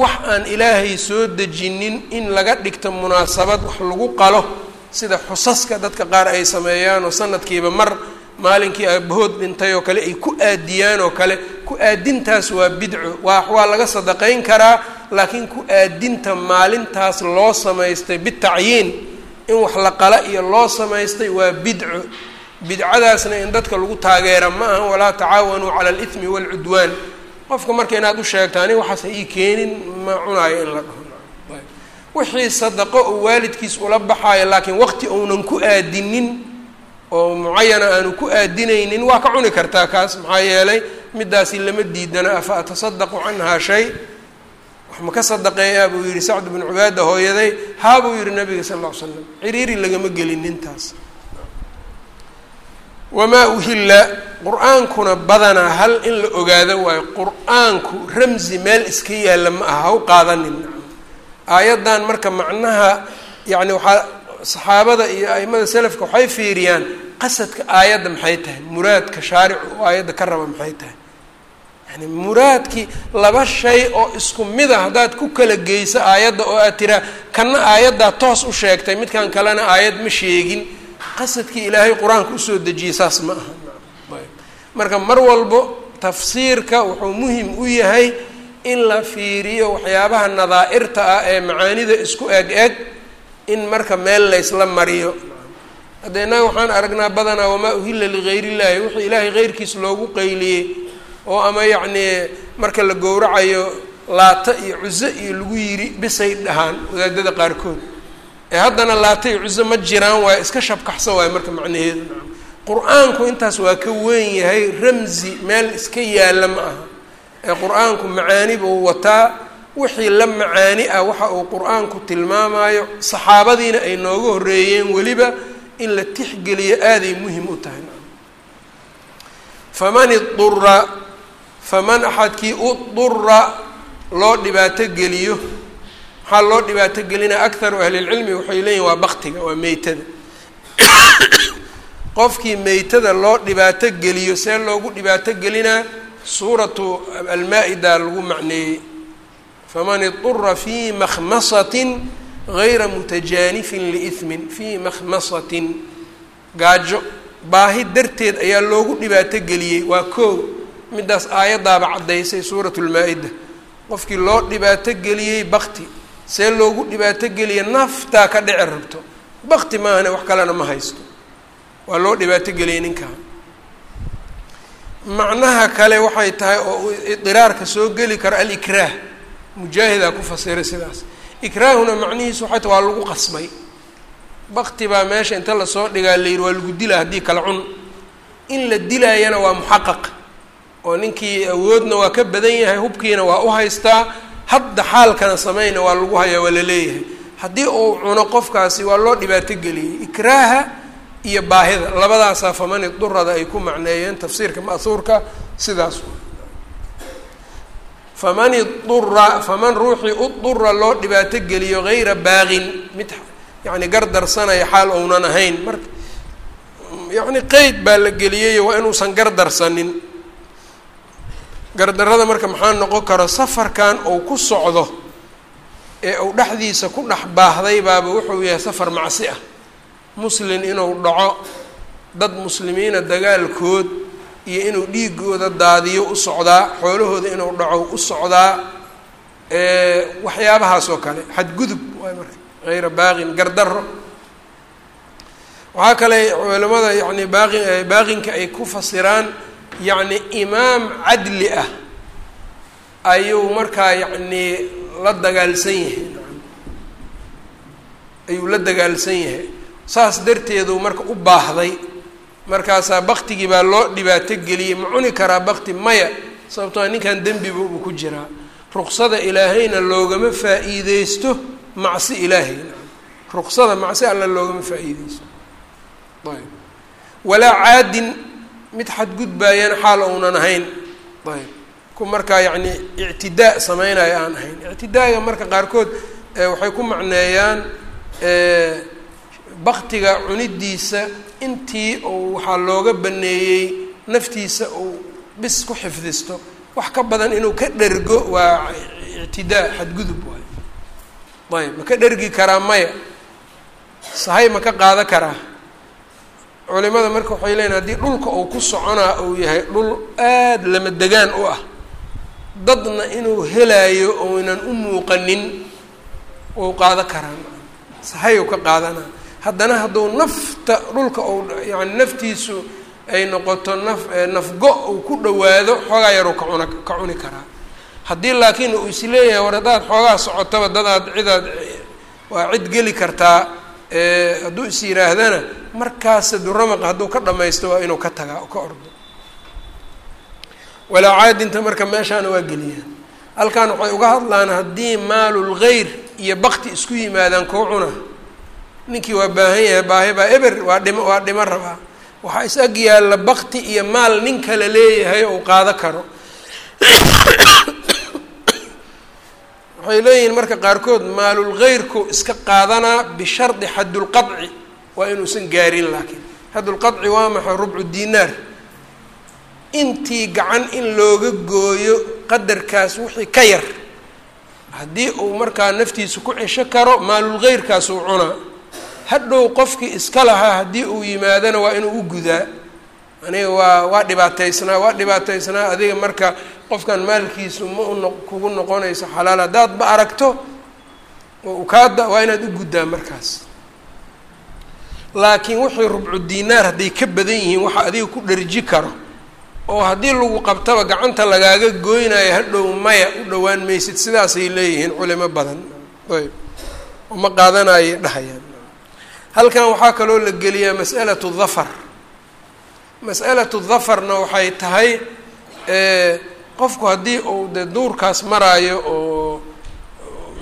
wax aan ilaahay soo dejinin in laga dhigto munaasabad wax lagu qalo sida xusaska dadka qaar ay sameeyaan oo sanadkiiba mar maalinkii aabahood dhintay oo kale ay ku aadiyaan oo kale. Ku aadintaas waa bidco waa waa laga sadaqayn karaa laakiin ku aadinta maalintaas loo samaystay bitacyiin in wax la qala iyo loo samaystay waa bidco bidcadaasna in dadka lagu taageera ma aha walaa tacaawanuu cala alithmi waalcudwaan qofka marka inaad u sheegto aniga waxaas ha ii keenin ma cunaayo in la dhaho wixii sadaqo oo waalidkiis ula baxaayo laakiin waqti uunan ku aadinin oo mucayana aanu ku aadinaynin waa ka cuni kartaa kaas maxaa yeelay midaasi lama diidana afa atasadaqu canhaa shay ma ka sadaqeeyaa buu yihi sacd bnu cubaada hooyaday haa buu yihi nabiga sal ll ly slam ciriiri lagama gelin nintaas. Wamaa uhilla qur'aankuna badanaa hal in la ogaado waayo qur'aanku ramsi meel iska yaalla ma aha ha u qaadanin. Aayaddan marka macnaha yacni waxaa saxaabada iyo aimada selafka waxay fiiriyaan qasadka aayadda maxay tahay muraadka shaaricu oo aayadda ka raba maxay tahay yani muraadkii laba shay oo isku mid a haddaad ku kala geyso aayadda oo aad tiraa kanna aayaddaa toos u sheegtay midkan kalena aayad ma sheegin. Qasadkii ilaahay qur'aanka u soo dejiyey saas ma aha. Marka mar walbo tafsiirka wuxuu muhiim u yahay in la fiiriyo waxyaabaha nadaa'irta ah ee macaanida isku eg eg in marka meel laysla mariyo. Hadda innaga waxaan aragnaa badanaa wamaa uhilla ligayr illaahi wixii ilaahay heyrkiis loogu qayliyey oo ama yacnii marka la gowracayo laata iyo cuso iyo lagu yiri bisay dhahaan wadaadada qaarkood. Ee haddana laata iyo cuso ma jiraan waayo iska shabkaxsan waayo marka macnaheedu. Qur'aanku intaas waa ka weyn yahay ramsi meel iska yaalla ma aha. Ee qur'aanku macaani buu wataa wixii la macaani ah waxa uu qur'aanku tilmaamayo saxaabadiina ay nooga horreeyeen weliba in la tixgeliyo aaday muhiim u tahay. Faman idura faman axadkii udura loo dhibaato geliyo. Maxaa loo dhibaato gelinaa akharu ahlilcilmi waxay leeyihiin waa baktiga waa meytada. (coughs) Qofkii meytada loo dhibaato geliyo see loogu dhibaato gelinaa suuratu almaa-ida lagu macneeyey. Faman idura fii makhmasatin gayra mutajaanifin liithmin fii makhmasatin. Gaajo baahi darteed ayaa loogu dhibaato geliyey waa koow midaas aayaddaaba caddaysay suuratu lmaa-ida qofkii loo dhibaato geliyey bakti see loogu dhibaato geliya naftaa ka dhici rabto bakti maahane wax kalena ma haysto. Waa loo dhibaato geliyay ninkan macnaha kale waxay tahay oo idiraarka soo geli karo alikraah. Mujaahidaa ku fasiray sidaas. Ikraahuna macnihiisu waxay tahay waa lagu qasbay. Bakti baa meesha inta la soo dhigaa la yidhi waa lagu dilaa haddii kala cun. In la dilaayana waa muxaqaq oo ninkii awoodna waa ka badan yahay hubkiina waa u haystaa hadda xaalkana samayna waa lagu hayaa waa la leeyahay. Haddii uu cuno qofkaasi waa loo dhibaato geliyey ikraaha iyo baahida labadaasaa famani durada ay ku macneeyeen tafsiirka ma'huurka sidaas faman idura faman ruuxii udura loo dhibaato geliyo hayra baaqin mid yacni gardarsanaya xaal ounan ahayn. Marka yacni qeyd baa la geliyayo waa inuusan gardarsanin gardarrada marka maxaa noqon karo safarkan uu ku socdo ee uu dhexdiisa ku dhex baahday baaba wuxuu yahay safar macsi ah. Muslin inuu dhaco dad muslimiina dagaalkood iyo inuu dhiigooda daadiyo u socdaa xoolahooda inuu dhaco u socdaa waxyaabahaas oo kale xadgudub waay marka hayra baaqin gardaro waxaa kale culamada yani baaqi baaqinka ay ku fasiraan yacni imaam cadli ah ayuu markaa yacni la dagaalsan yahay. Ayuu la dagaalsan yahay. Saas darteedu marka u baahday markaasaa baktigii baa loo dhibaato geliyey ma cuni karaa bakti maya sababtoo ninkan dembiba uu ku jiraa. Ruqsada ilaahayna loogama faa-iideysto macsi ilaahay ruqsada macsi alla loogama faa-iideysto ayb walaa caadin mid xadgudbaayana xaal ounan ahayn. Ayb. Ku markaa yacni ictidaa sameynaya aan ahayn. Ictidaaga marka qaarkood waxay ku macneeyaan baktiga cunidiisa intii uu waxaa looga baneeyey naftiisa uu bis ku xifdisto. Wax ka badan inuu ka dhergo waa ictidaa xadgudub waay. Ayb. Ma ka dhergi karaa maya? Sahay ma ka qaada karaa culimada marka waxay leeyiin haddii dhulka uu ku soconaa uu yahay dhul aada lama degaan u ah. Dadna inuu helaayo ounan u muuqanin uu qaado karaa sahay u ka qaadanaa haddana hadduu nafta dhulka uu yani naftiisu ay noqoto naf nafgo uu ku dhawaado xoogaa yaruu ka cuna ka cuni karaa. Haddii laakiin uu is leeyahay war haddaad xoogaa socotaba dadaad cidaad waa cid geli kartaa hadduu is yihaahdana markaas duramaqa hadduu ka dhamaysto waa inuu ka tagaa ka ordo. Walaa caadinta marka meeshaana waa geliyaa. Halkan waxay uga hadlaan haddii maalulgeyr iyo bakti isku yimaadaan koo cuna ninkii waa baahan yahay baahi baa eber waa dhimo waa dhimo rabaa. Waxaa is ag yaalla bakti iyo maal nin kale leeyahay ou qaado karo. Waxay leeyihiin marka qaarkood maalulgeyrku iska qaadanaa bishardi xaddulqadci waa inuusan gaarin laakiin xaddulqadci waa maxay rubcu dinaar intii gacan in looga gooyo qadarkaas wixii ka yar haddii uu markaa naftiisa ku cesho karo maalulgeyrkaasuu cunaa. Hadhow qofkii iska lahaa haddii uu yimaadana waa inuu u gudaa. Aniga waa waa dhibaataysnaa waa dhibaataysnaa. Adiga marka qofkan maalkiisu ma u kugu noqonayso xalaal haddaad ba aragto kaada waa inaad u guddaa markaas laakiin wixii rubcu dinaar hadday ka badan yihiin waxa adiga ku dharji karo. Oo haddii lagu qabtaba gacanta lagaaga goynayo hadhow maya u dhowaan maysid. Sidaasay leeyihiin culimo badan. Ayb. Uma qaadanayo dhahayaan halkan waxaa kaloo la geliyaa mas'alatu dhafar. Mas'alatu dhafarna waxay tahay qofku haddii uu dee duurkaas maraayo oo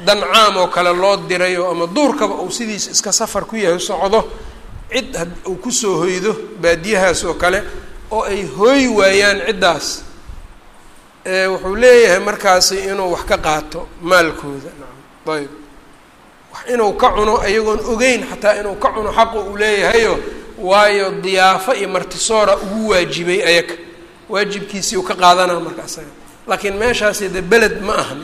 dan caam oo kale loo dirayo ama duurkaba uu sidiisa iska safar ku yahay socdo cid had uu ku soo hoydo baadiyahaas oo kale oo ay hooy waayaan ciddaas wuxuu leeyahay markaasi inuu wax ka qaato maalkooda. Ayb wax inuu ka cuno iyagoon ogeyn xataa inuu ka cuno xaqu uu leeyahayo waayo diyaafo iyo martisoora ugu waajibay ayaga. Waajibkiisii uu ka qaadanaa marka asaga laakiin meeshaasi de beled ma ahan.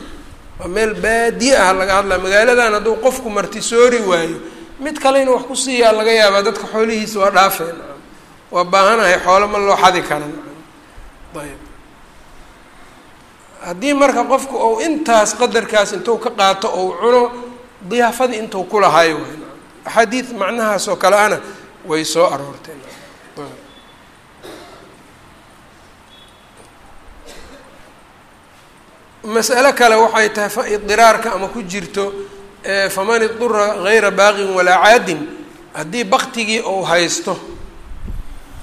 Waa meel baadiye ah laga hadlaa. Magaaladan hadduu qofku martisoori waayo mid kale inuu wax ku siiyaa laga yaabaa dadka xoolihiisa waa dhaafeen. Waa baahanahay xoolo ma loo xadi kara ayb. Haddii marka qofku ou intaas qadarkaas intuu ka qaato ou cuno diyaafadii intuu kulahay waay axaadiid macnahaas oo kale ana way soo aroorteen. Mas'alo kale waxay tahay idiraarka ama ku jirto faman idura gayra baaqin walaa caadin haddii baktigii uu haysto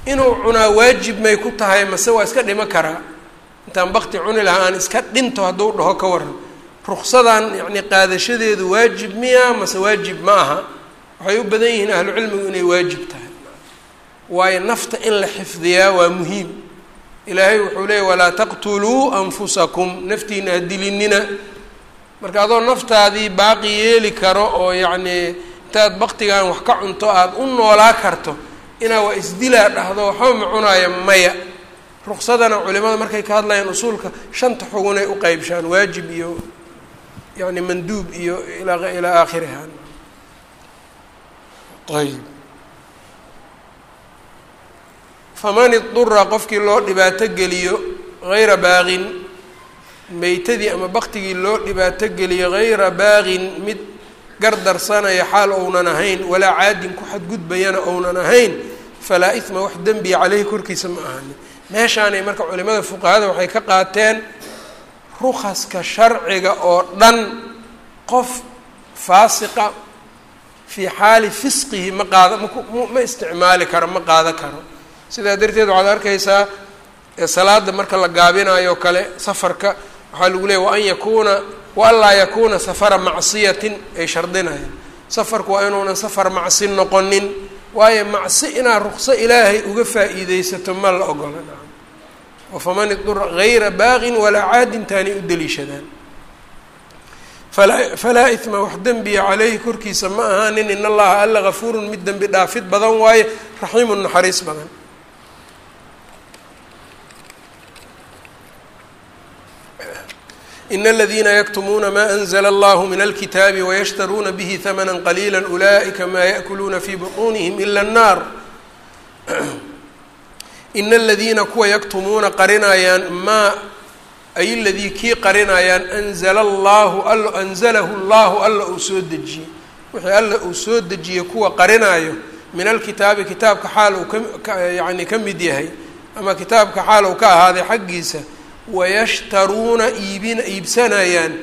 inuu cunaa waajib may ku tahay mase waa iska dhimo karaa. Intaan bakti cuni lahaa aan iska dhinto hadduu dhaho ka waran ruksadan yacni qaadashadeedu waajib miya mase waajib ma aha? Waxay u badan yihiin ahlu cilmigu inay waajib tahay. Waayo nafta in la xifdiyaa waa muhiim. Ilaahay wuxuu leeyay walaa taqtuluu anfusakum. Naftiina ha dilinina marka adoo naftaadii baaqi yeeli karo oo yacnii intaad baktigan wax ka cunto aada u noolaa karto inaa waa isdilaa dhahdo waxba ma cunaaya maya. Ruqsadana culimada markay ka hadlayaan usuulka shanta xugunay u qeybshaan waajib iyo yani manduub iyo ilaa ilaa aakhiriha ayb faman idura qofkii loo dhibaato geliyo hayra baaqin meytadii ama baktigii loo dhibaato geliyo hayra baaqin mid gardarsanaya xaal ounan ahayn walaa caadin ku xadgudbayana ounan ahayn falaa isma wax dembiya caleyhi korkiisa ma ahani. Meeshaanay marka culimada fuqahada waxay ka qaateen rukaska sharciga oo dhan qof faasiqa fii xaali fisqihi ma qaada ma isticmaali karo ma qaada karo. Sidaa darteed waxaad arkaysaa salaada marka la gaabinayo kale safarka waxaa lagu leeyay wa an yakuuna wa an laa yakuuna safara macsiyatin ay shardinayaan. Safarku waa inuunan safar macsi noqonin waayo macsi inaad rukso ilaahay uga faa'iideysato ma la ogola. Oo faman idura hayra baaqin walaa caadin taanay u deliishadaan. Falaa falaa isma wax dembiya caleyhi korkiisa ma ahaanin in allaha alla gafuurun mid dembi dhaafid badan waaye raxiimun naxariis badan in اldina yktumuuna ma أnzla اllah min اlkitaabi wayashtaruuna bih hamana qaliila ulaئika ma yaأkuluuna fi buطunihim ila الnar in اladiina kuwa yaktumuuna qarinayaan maa ay ladii kii qarinayaan anzla llahu anzalahu اllahu alla uu soo dejiyey wixii alla uu soo dejiyey kuwa qarinayo min alkitaabi kitaabka xaal uu ka yani ka mid yahay ama kitaabka xaal uu ka ahaaday xaggiisa wayashtaruuna iibina iibsanayaan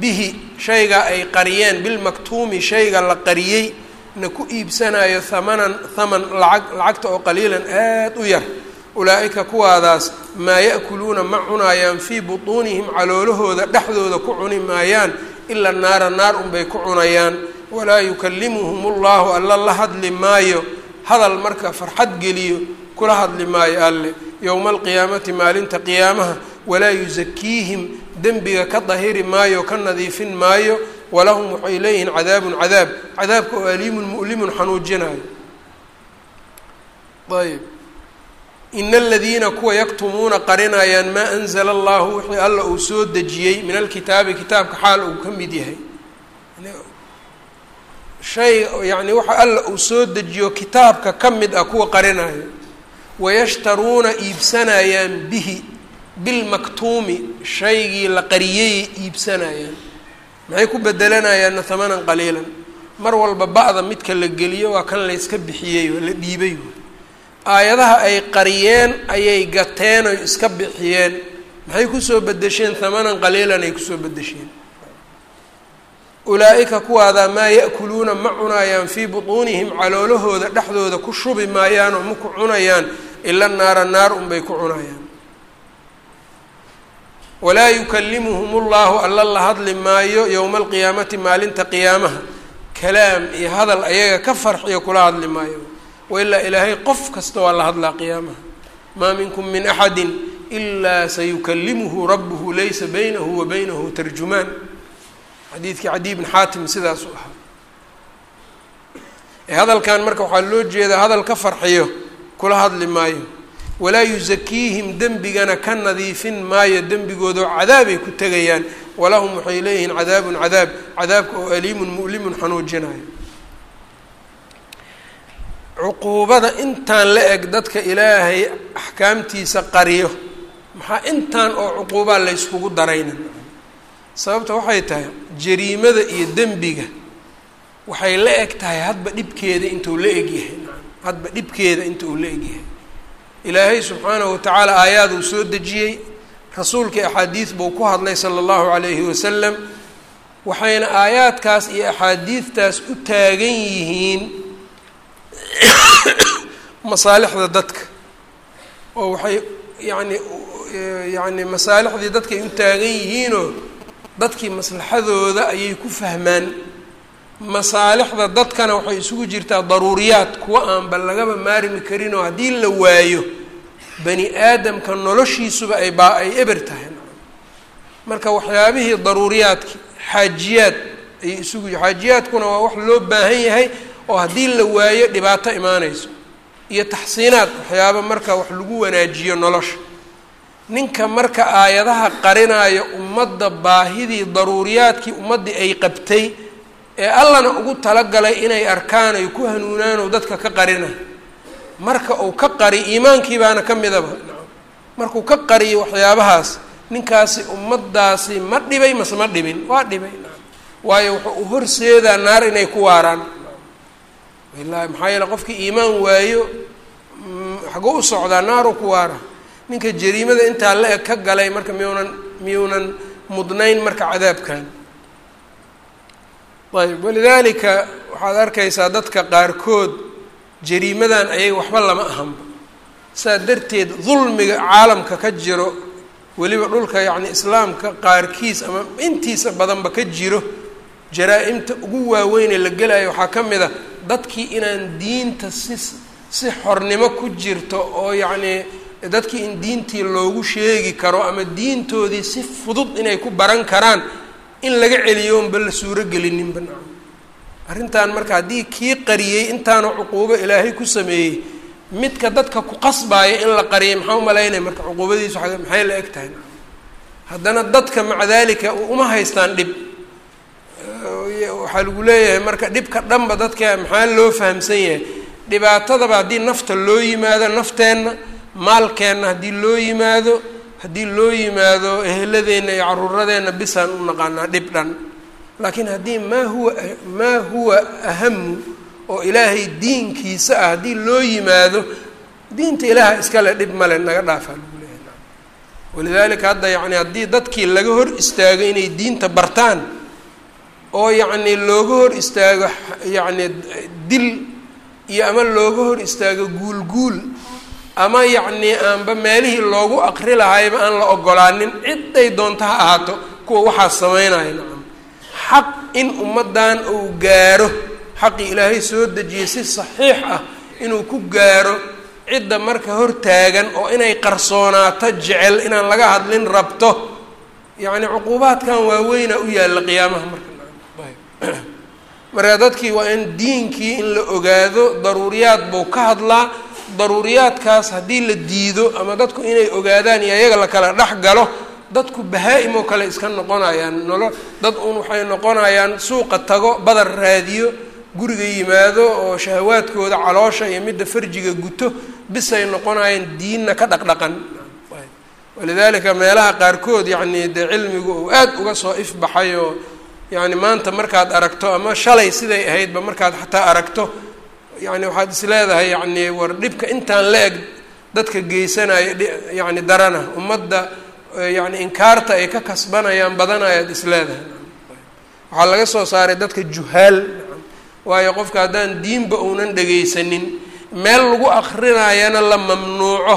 bihi shayga ay qariyeen bilmaktuumi shayga la qariyey na ku iibsanayo hamanan haman lacag lacagta oo qaliilan aada u yar ulaa-ika kuwaadaas maa ya'kuluuna ma cunaayaan fii butuunihim caloolahooda dhexdooda ku cuni maayaan ilaa naara naar unbay ku cunayaan walaa yukallimuhum ullahu alla la hadli maayo hadal marka farxad geliyo kula hadli maayo alle yowma alqiyaamati maalinta qiyaamaha walaa yusakiihim dembiga ka dahiri maayo ka nadiifin maayo walahum waxay leeyihiin cadaabun cadaab cadaabka oo aliimun mu'limun xanuujinayo ayb ina aladiina kuwa yaktumuuna qarinayaan maa anzala allahu wixii alla uu soo dejiyey min alkitaabi kitaabka xaal uu ka mid yahay. Shay yani waxa alla uu soo dejiyo kitaabka ka mid ah kuwa qarinayo wayashtaruuna iibsanayaan bihi bilmaktuumi shaygii la qariyayay iibsanayaan maxay ku bedelanayaanna hamanan qaliilan mar walba ba'da midka la geliyo waa kan layska bixiyey waa la dhiibay aayadaha ay qariyeen ayay gateen oy iska bixiyeen maxay ku soo bedesheen hamanan qaliilan ay ku soo bedesheen ulaa-ika kuwaadaa maa ya'kuluuna ma cunaayaan fii butuunihim caloolahooda dhexdooda ku shubi maayaan oo maku cunayaan ila naara naar unbay ku cunayaan. Walaa yukallimuhum ullahu alla la hadli maayo yowma alqiyaamati maalinta qiyaamaha. Kalaam iyo hadal ayaga ka farxiyo kula hadli maayo. Wailaa ilaahay qof kasta waa la hadlaa qiyaamaha. Maa minkum min axadi ilaa sayukallimuhu rabuhu laysa baynahu wa baynahu tarjumaan. Xadiidkii cadiy bn xaatim sidaasuu ahaa. Ee hadalkan marka waxaa loo jeedaa hadal ka farxiyo kula hadli maayo. Walaa yusakiihim dembigana ka nadiifin maayo dembigoodao cadaabay ku tegayaan. Walahum waxay leeyihiin cadaabun cadaab cadaabka oo aliimun mu'limun xanuujinayo cuquubada intaan la eg dadka ilaahay axkaamtiisa qariyo maxaa intaan oo cuquubaa layskugu darayna sababta waxay tahay jariimada iyo dembiga waxay la eg tahay hadba dhibkeeda intuu la egyahay hadba dhibkeeda inta uu la egyahay. Ilaahay subxaanahu watacaala aayaad uu soo dejiyey rasuulkii axaadiis buu ku hadlay sala allahu calayhi wasalam waxayna aayaadkaas iyo axaadiidtaas u taagan yihiin (coughs) masaalixda dadka. Oo waxay yacni yacni masaalixdii dadkay u taagan yihiinoo dadkii maslaxadooda ayay ku fahmaan masaalixda dadkana waxay isugu jirtaa daruuriyaad. Kuwa aanba lagaba maarmi karinoo haddii la waayo bani aadamka noloshiisuba ay baa ay eber tahay. Marka waxyaabihii daruuriyaadki xaajiyaad ayay isugu xaajiyaadkuna waa wax loo baahan yahay oo haddii la waayo dhibaato imaanayso. Iyo taxsiinaad waxyaaba marka wax lagu wanaajiyo nolosha. Ninka marka aayadaha qarinaayo ummadda baahidii daruuriyaadkii ummaddii ay qabtay ee allana ugu talagalay inay arkaan ay ku hanuunaanoo dadka ka qarina. Marka uu ka qari iimaankii baana ka midaba markuu ka qariyo waxyaabahaas ninkaasi ummaddaasi ma dhibay mase ma dhibin. Waa dhibay. Waayo wuxuu u horseedaa naar inay ku waaraan. Ilahi maxaa yeele qofkii iimaan waayo xaguu u socdaa naaru ku waara. Ninka jariimada intaa la eg ka galay marka miyuunan miyuunan mudnayn marka cadaabkan ayb walidaalika waxaad arkaysaa dadka qaarkood jariimadan ayay waxba lama ahanba saa darteed dulmiga caalamka ka jiro weliba dhulka yacni islaamka qaarkiis ama intiisa badanba ka jiro jaraa-imta ugu waaweynee la gelayo waxaa ka mid a dadkii inaan diinta si si xornimo ku jirto oo yacnii dadkii in diintii loogu sheegi karo ama diintoodii si fudud inay ku baran karaan in laga celiyo unba la suuro gelininba nacam. Arrintan marka haddii kii qariyey intaanu cuquubo ilaahay ku sameeyey midka dadka ku qasbaaya in la qariyay maxaa u malaynaya marka cuquubadiisu a maxay la eg tahay haddana dadka maca dalika uma haystaan dhib. Waxaa lagu leeyahay marka dhibka dhanba dadka maxaa loo fahamsan yahay? Dhibaatadaba haddii nafta loo yimaado nafteenna maalkeenna haddii loo yimaado haddii loo yimaado eheladeenna iyo caruuradeenna bisaan u naqaanaa dhib dhan. Laakiin haddii maa huwa maa huwa ahamu oo ilaahay diinkiisa ah haddii loo yimaado diinta ilaaha iskale dhib male naga dhaafaa lagu leeyahay. Walidaalika hadda yacni haddii dadkii laga hor istaago inay diinta bartaan oo yacni looga hor istaago yacni dil iyo ama looga hor istaago guulguul ama yacnii aanba meelihii loogu aqri lahayba aan la ogolaanin ciday doonto ha ahaato kuwa waxaas sameynaya nacam. Xaq in ummaddan uu gaaro xaqii ilaahay soo dejiyey si saxiix ah inuu ku gaaro cidda marka hor taagan oo inay qarsoonaato jecel inaan laga hadlin rabto yacni cuquubaadkan waaweyna u yaalla qiyaamaha marka (clears throat) marka dadkii waa in diinkii in la ogaado daruuriyaad buu ka hadlaa daruuriyaadkaas haddii la diido ama dadku inay ogaadaan iyo ayaga la kala dhex galo dadku bahaa-im oo kale iska noqonayaan nolo dad uun waxay noqonayaan suuqa tago badar raadiyo guriga yimaado oo shahawaadkooda caloosha iyo midda farjiga guto bisay noqonayaan diinna ka dhaqdhaqan. Walidaalika meelaha qaarkood yacni dee cilmigu uu aada uga soo ifbaxay oo yacni maanta markaad aragto ama shalay siday ahaydba markaad xataa aragto yacni waxaad is leedahay yacni war dhibka intaan la eg dadka geysanaya yacni darana ummadda yacni inkaarta ay ka kasbanayaan badanayaad is leedahay. Waxaa laga soo saaray dadka juhaal waayo qofka haddaan diinba uunan dhegaysanin meel lagu akrinayana la mamnuuco.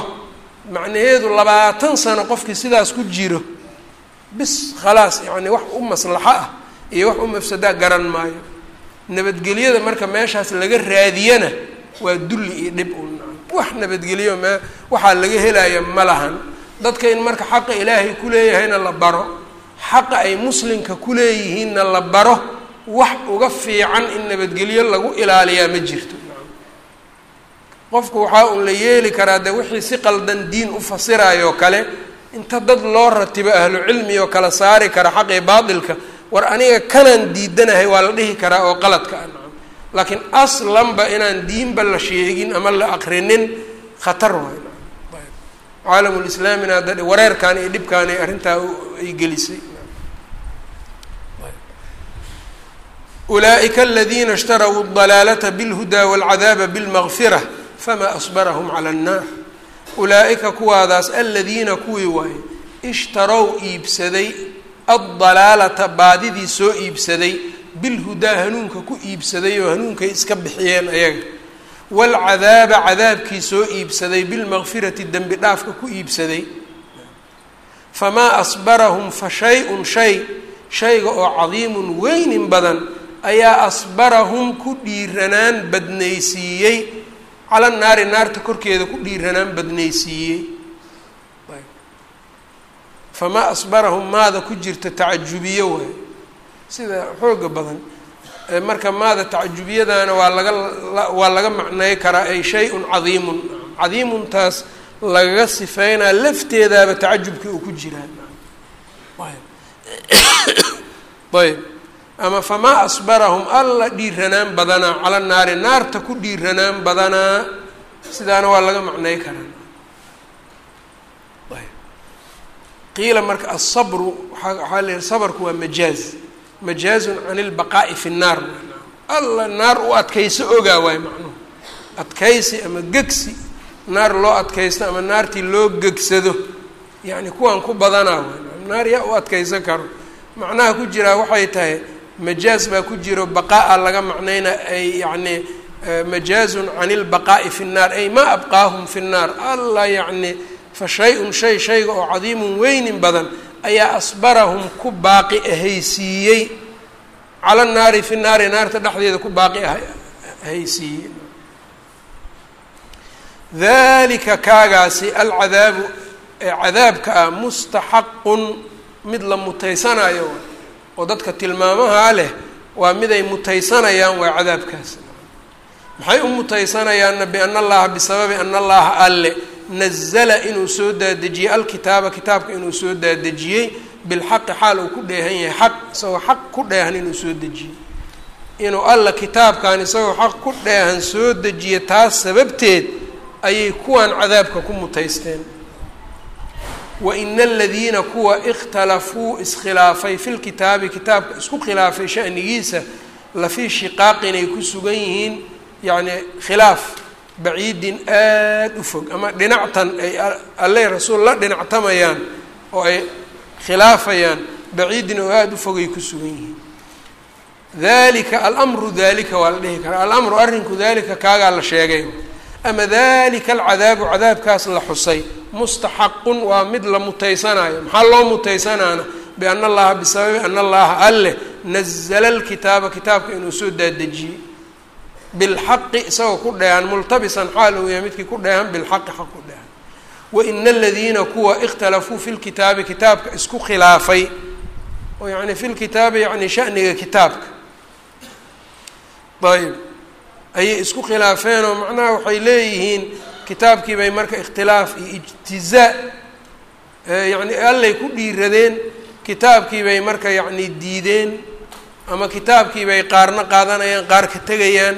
Macnaheedu labaatan sano qofkii sidaas ku jiro bis khalaas yacni wax u maslaxo ah iyo wax u mafsadaa garan maayo nabadgelyada marka meeshaas laga raadiyana waa dulli iyo dhib un wax nabadgelyo me waxaa laga helaya ma lahan. Dadka in marka xaqa ilaahay kuleeyahayna la baro xaqa ay muslimka kuleeyihiinna la baro wax uga fiican in nabadgelyo lagu ilaaliyaa ma jirto. Qofku waxaa un la yeeli karaa dee wixii si qaldan diin u fasiraayoo kale inta dad loo ratibo ahlu cilmi oo kala saari kara xaqii baatilka war aniga kanaan diidanahay waa la dhihi karaa oo qaladka ah. Nacam laakiin aslanba inaan diinba la sheegin ama la aqrinin khatar waay. Caalamulislaamina hadda wareerkaan iyo dhibkaan ay arrintaa ay gelisay. Ulaa'ika aladiina ishtarawuu اdalaalata bilhudaa wاlcadaaba bilmagfira famaa asbarahum cala annaar. Ulaa'ika kuwaadaas aladiina kuwii waaye ishtarow iibsaday addalaalata baadidii soo iibsaday bilhudaa hanuunka ku iibsaday oo hanuunkay iska bixiyeen ayaga. Waalcadaaba cadaabkii soo iibsaday bilmaqfirati dembi dhaafka ku iibsaday. Famaa asbarahum fa shay-un shay shayga oo cadiimun weynin badan ayaa asbarahum ku dhiiranaan badnaysiiyey. Cala naari naarta korkeeda ku dhiiranaan badnaysiiyey famaa asbarahum maada ku jirta tacajubiye waay sida xooga badan marka maada tacajubiyadaana waa laga waa laga macnay karaa ay shay-un cadiimun cadiimuntaas lagaga sifeynaa lafteedaaba tacajubkii uu ku jiraa ayb ama famaa asbarahum alla dhiiranaan badanaa cala naari naarta ku dhiiranaan badanaa sidaana waa laga macnay karaa qiila marka asabru waxaa la yihi sabrku waa majaaz. Majaazun can ilbaqaa'i fi nnaar alla naar u adkayso ogaa waay macnuhu. Adkaysi ama gegsi naar loo adkaysto ama naartii loo gegsado yacni kuwan ku badanaa waay naar yaa u adkaysan karo. Macnaha ku jiraa waxay tahay majaaz baa ku jiro baqaa-a laga macnayna ay yacni majaazun can ilbaqaa'i fi nnaar ay maa abqaahum fi nnaar alla yacni fa shay-un shay shayga oo cadiimun weynin badan ayaa asbarahum ku baaqi ahaysiiyey. Cala naari fi naari naarta dhexdeeda ku baaqi ahaysiiyey. Dalika kaagaasi alcadaabu ee cadaabka ah mustaxaqun mid la mutaysanayo oo dadka tilmaamahaa leh waa miday mutaysanayaan waa cadaabkaas. Maxay u mutaysanayaanna biana allaha bisababi ana allaha alle nazala inuu soo daadejiyey alkitaaba kitaabka inuu soo daadejiyey bilxaqi xaal uu ku dheehan yahay xaq isagoo xaq ku dheehan inuu soo dejiyey. Inuu alla kitaabkan isagoo xaq ku dheehan soo dejiye taas sababteed ayay kuwan cadaabka ku mutaysteen. Wa ina aladiina kuwa ikhtalafuu iskhilaafay fi lkitaabi kitaabka isku khilaafay shanigiisa lafii shiqaaqinay ku sugan yihiin yacni khilaaf baciidin aada u fog. Ama dhinactan ay alle rasuul la dhinactamayaan oo ay khilaafayaan baciidin oo aada u fogay ku sugan yihiin. Dalika alamru dalika waa la dhihi karaa. Alamru arrinku dalika kaagaa la sheegay. Ama dalika alcadaabu cadaabkaas la xusay. Mustaxaqun waa mid la mutaysanayo. Maxaa loo mutaysanaana? Biana allaha bisababi ana allaha alleh nazala alkitaaba kitaabka inuu soo daadejiyey bilxaqi isagoo ku dheehan multabisan xaal uu yahay midkii ku dheehan bilxaqi xaq ku dheehan waina aladiina kuwa ikhtalafuu fi lkitaabi kitaabka isku khilaafay oo yani fi lkitaabi yani shaniga kitaabka ayb ayay isku khilaafeenoo macnaha waxay leeyihiin kitaabkii bay marka ikhtilaaf iyo ijtizaa yani allay ku dhiiradeen kitaabkii bay marka yacni diideen ama kitaabkii bay qaarna qaadanayaan qaar ka tegayaan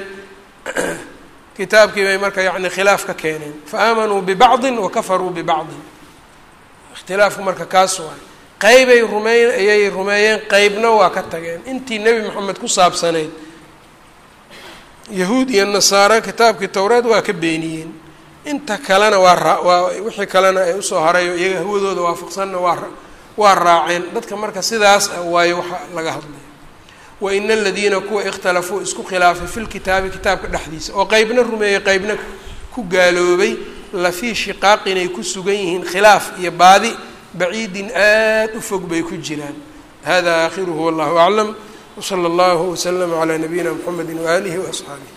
kitaabkii bay marka yani khilaaf ka keeneen. Fa aamanuu bibacdin wa kafaruu bibacdin ikhtilaafku marka kaas waay qeybay rumeyn ayay rumeeyeen qeybna waa ka tageen. Intii nebi moxamed ku saabsanayd yahuud iyo nasaara kitaabkii towreed waa ka beeniyeen. Inta kalena waa raa waa wixii kalena ay u soo harayo iyaga hawadooda waafaqsanna waa waa raaceen. Dadka marka sidaas ah waayo waxa laga hadlaya wa ina aladiina kuwa ikhtalafuu isku khilaafay fi lkitaabi kitaabka dhexdiisa. Oo qeybna rumeeyey qeybna ku gaaloobay lafii shiqaaqinay ku sugan yihiin khilaaf iyo baadi baciidin aada u fog bay ku jiraan. Hada aakhiruhu wallahu aclam. Wsala allahu waslama calaa nabiyina mxamedi waaalihi waasxaabih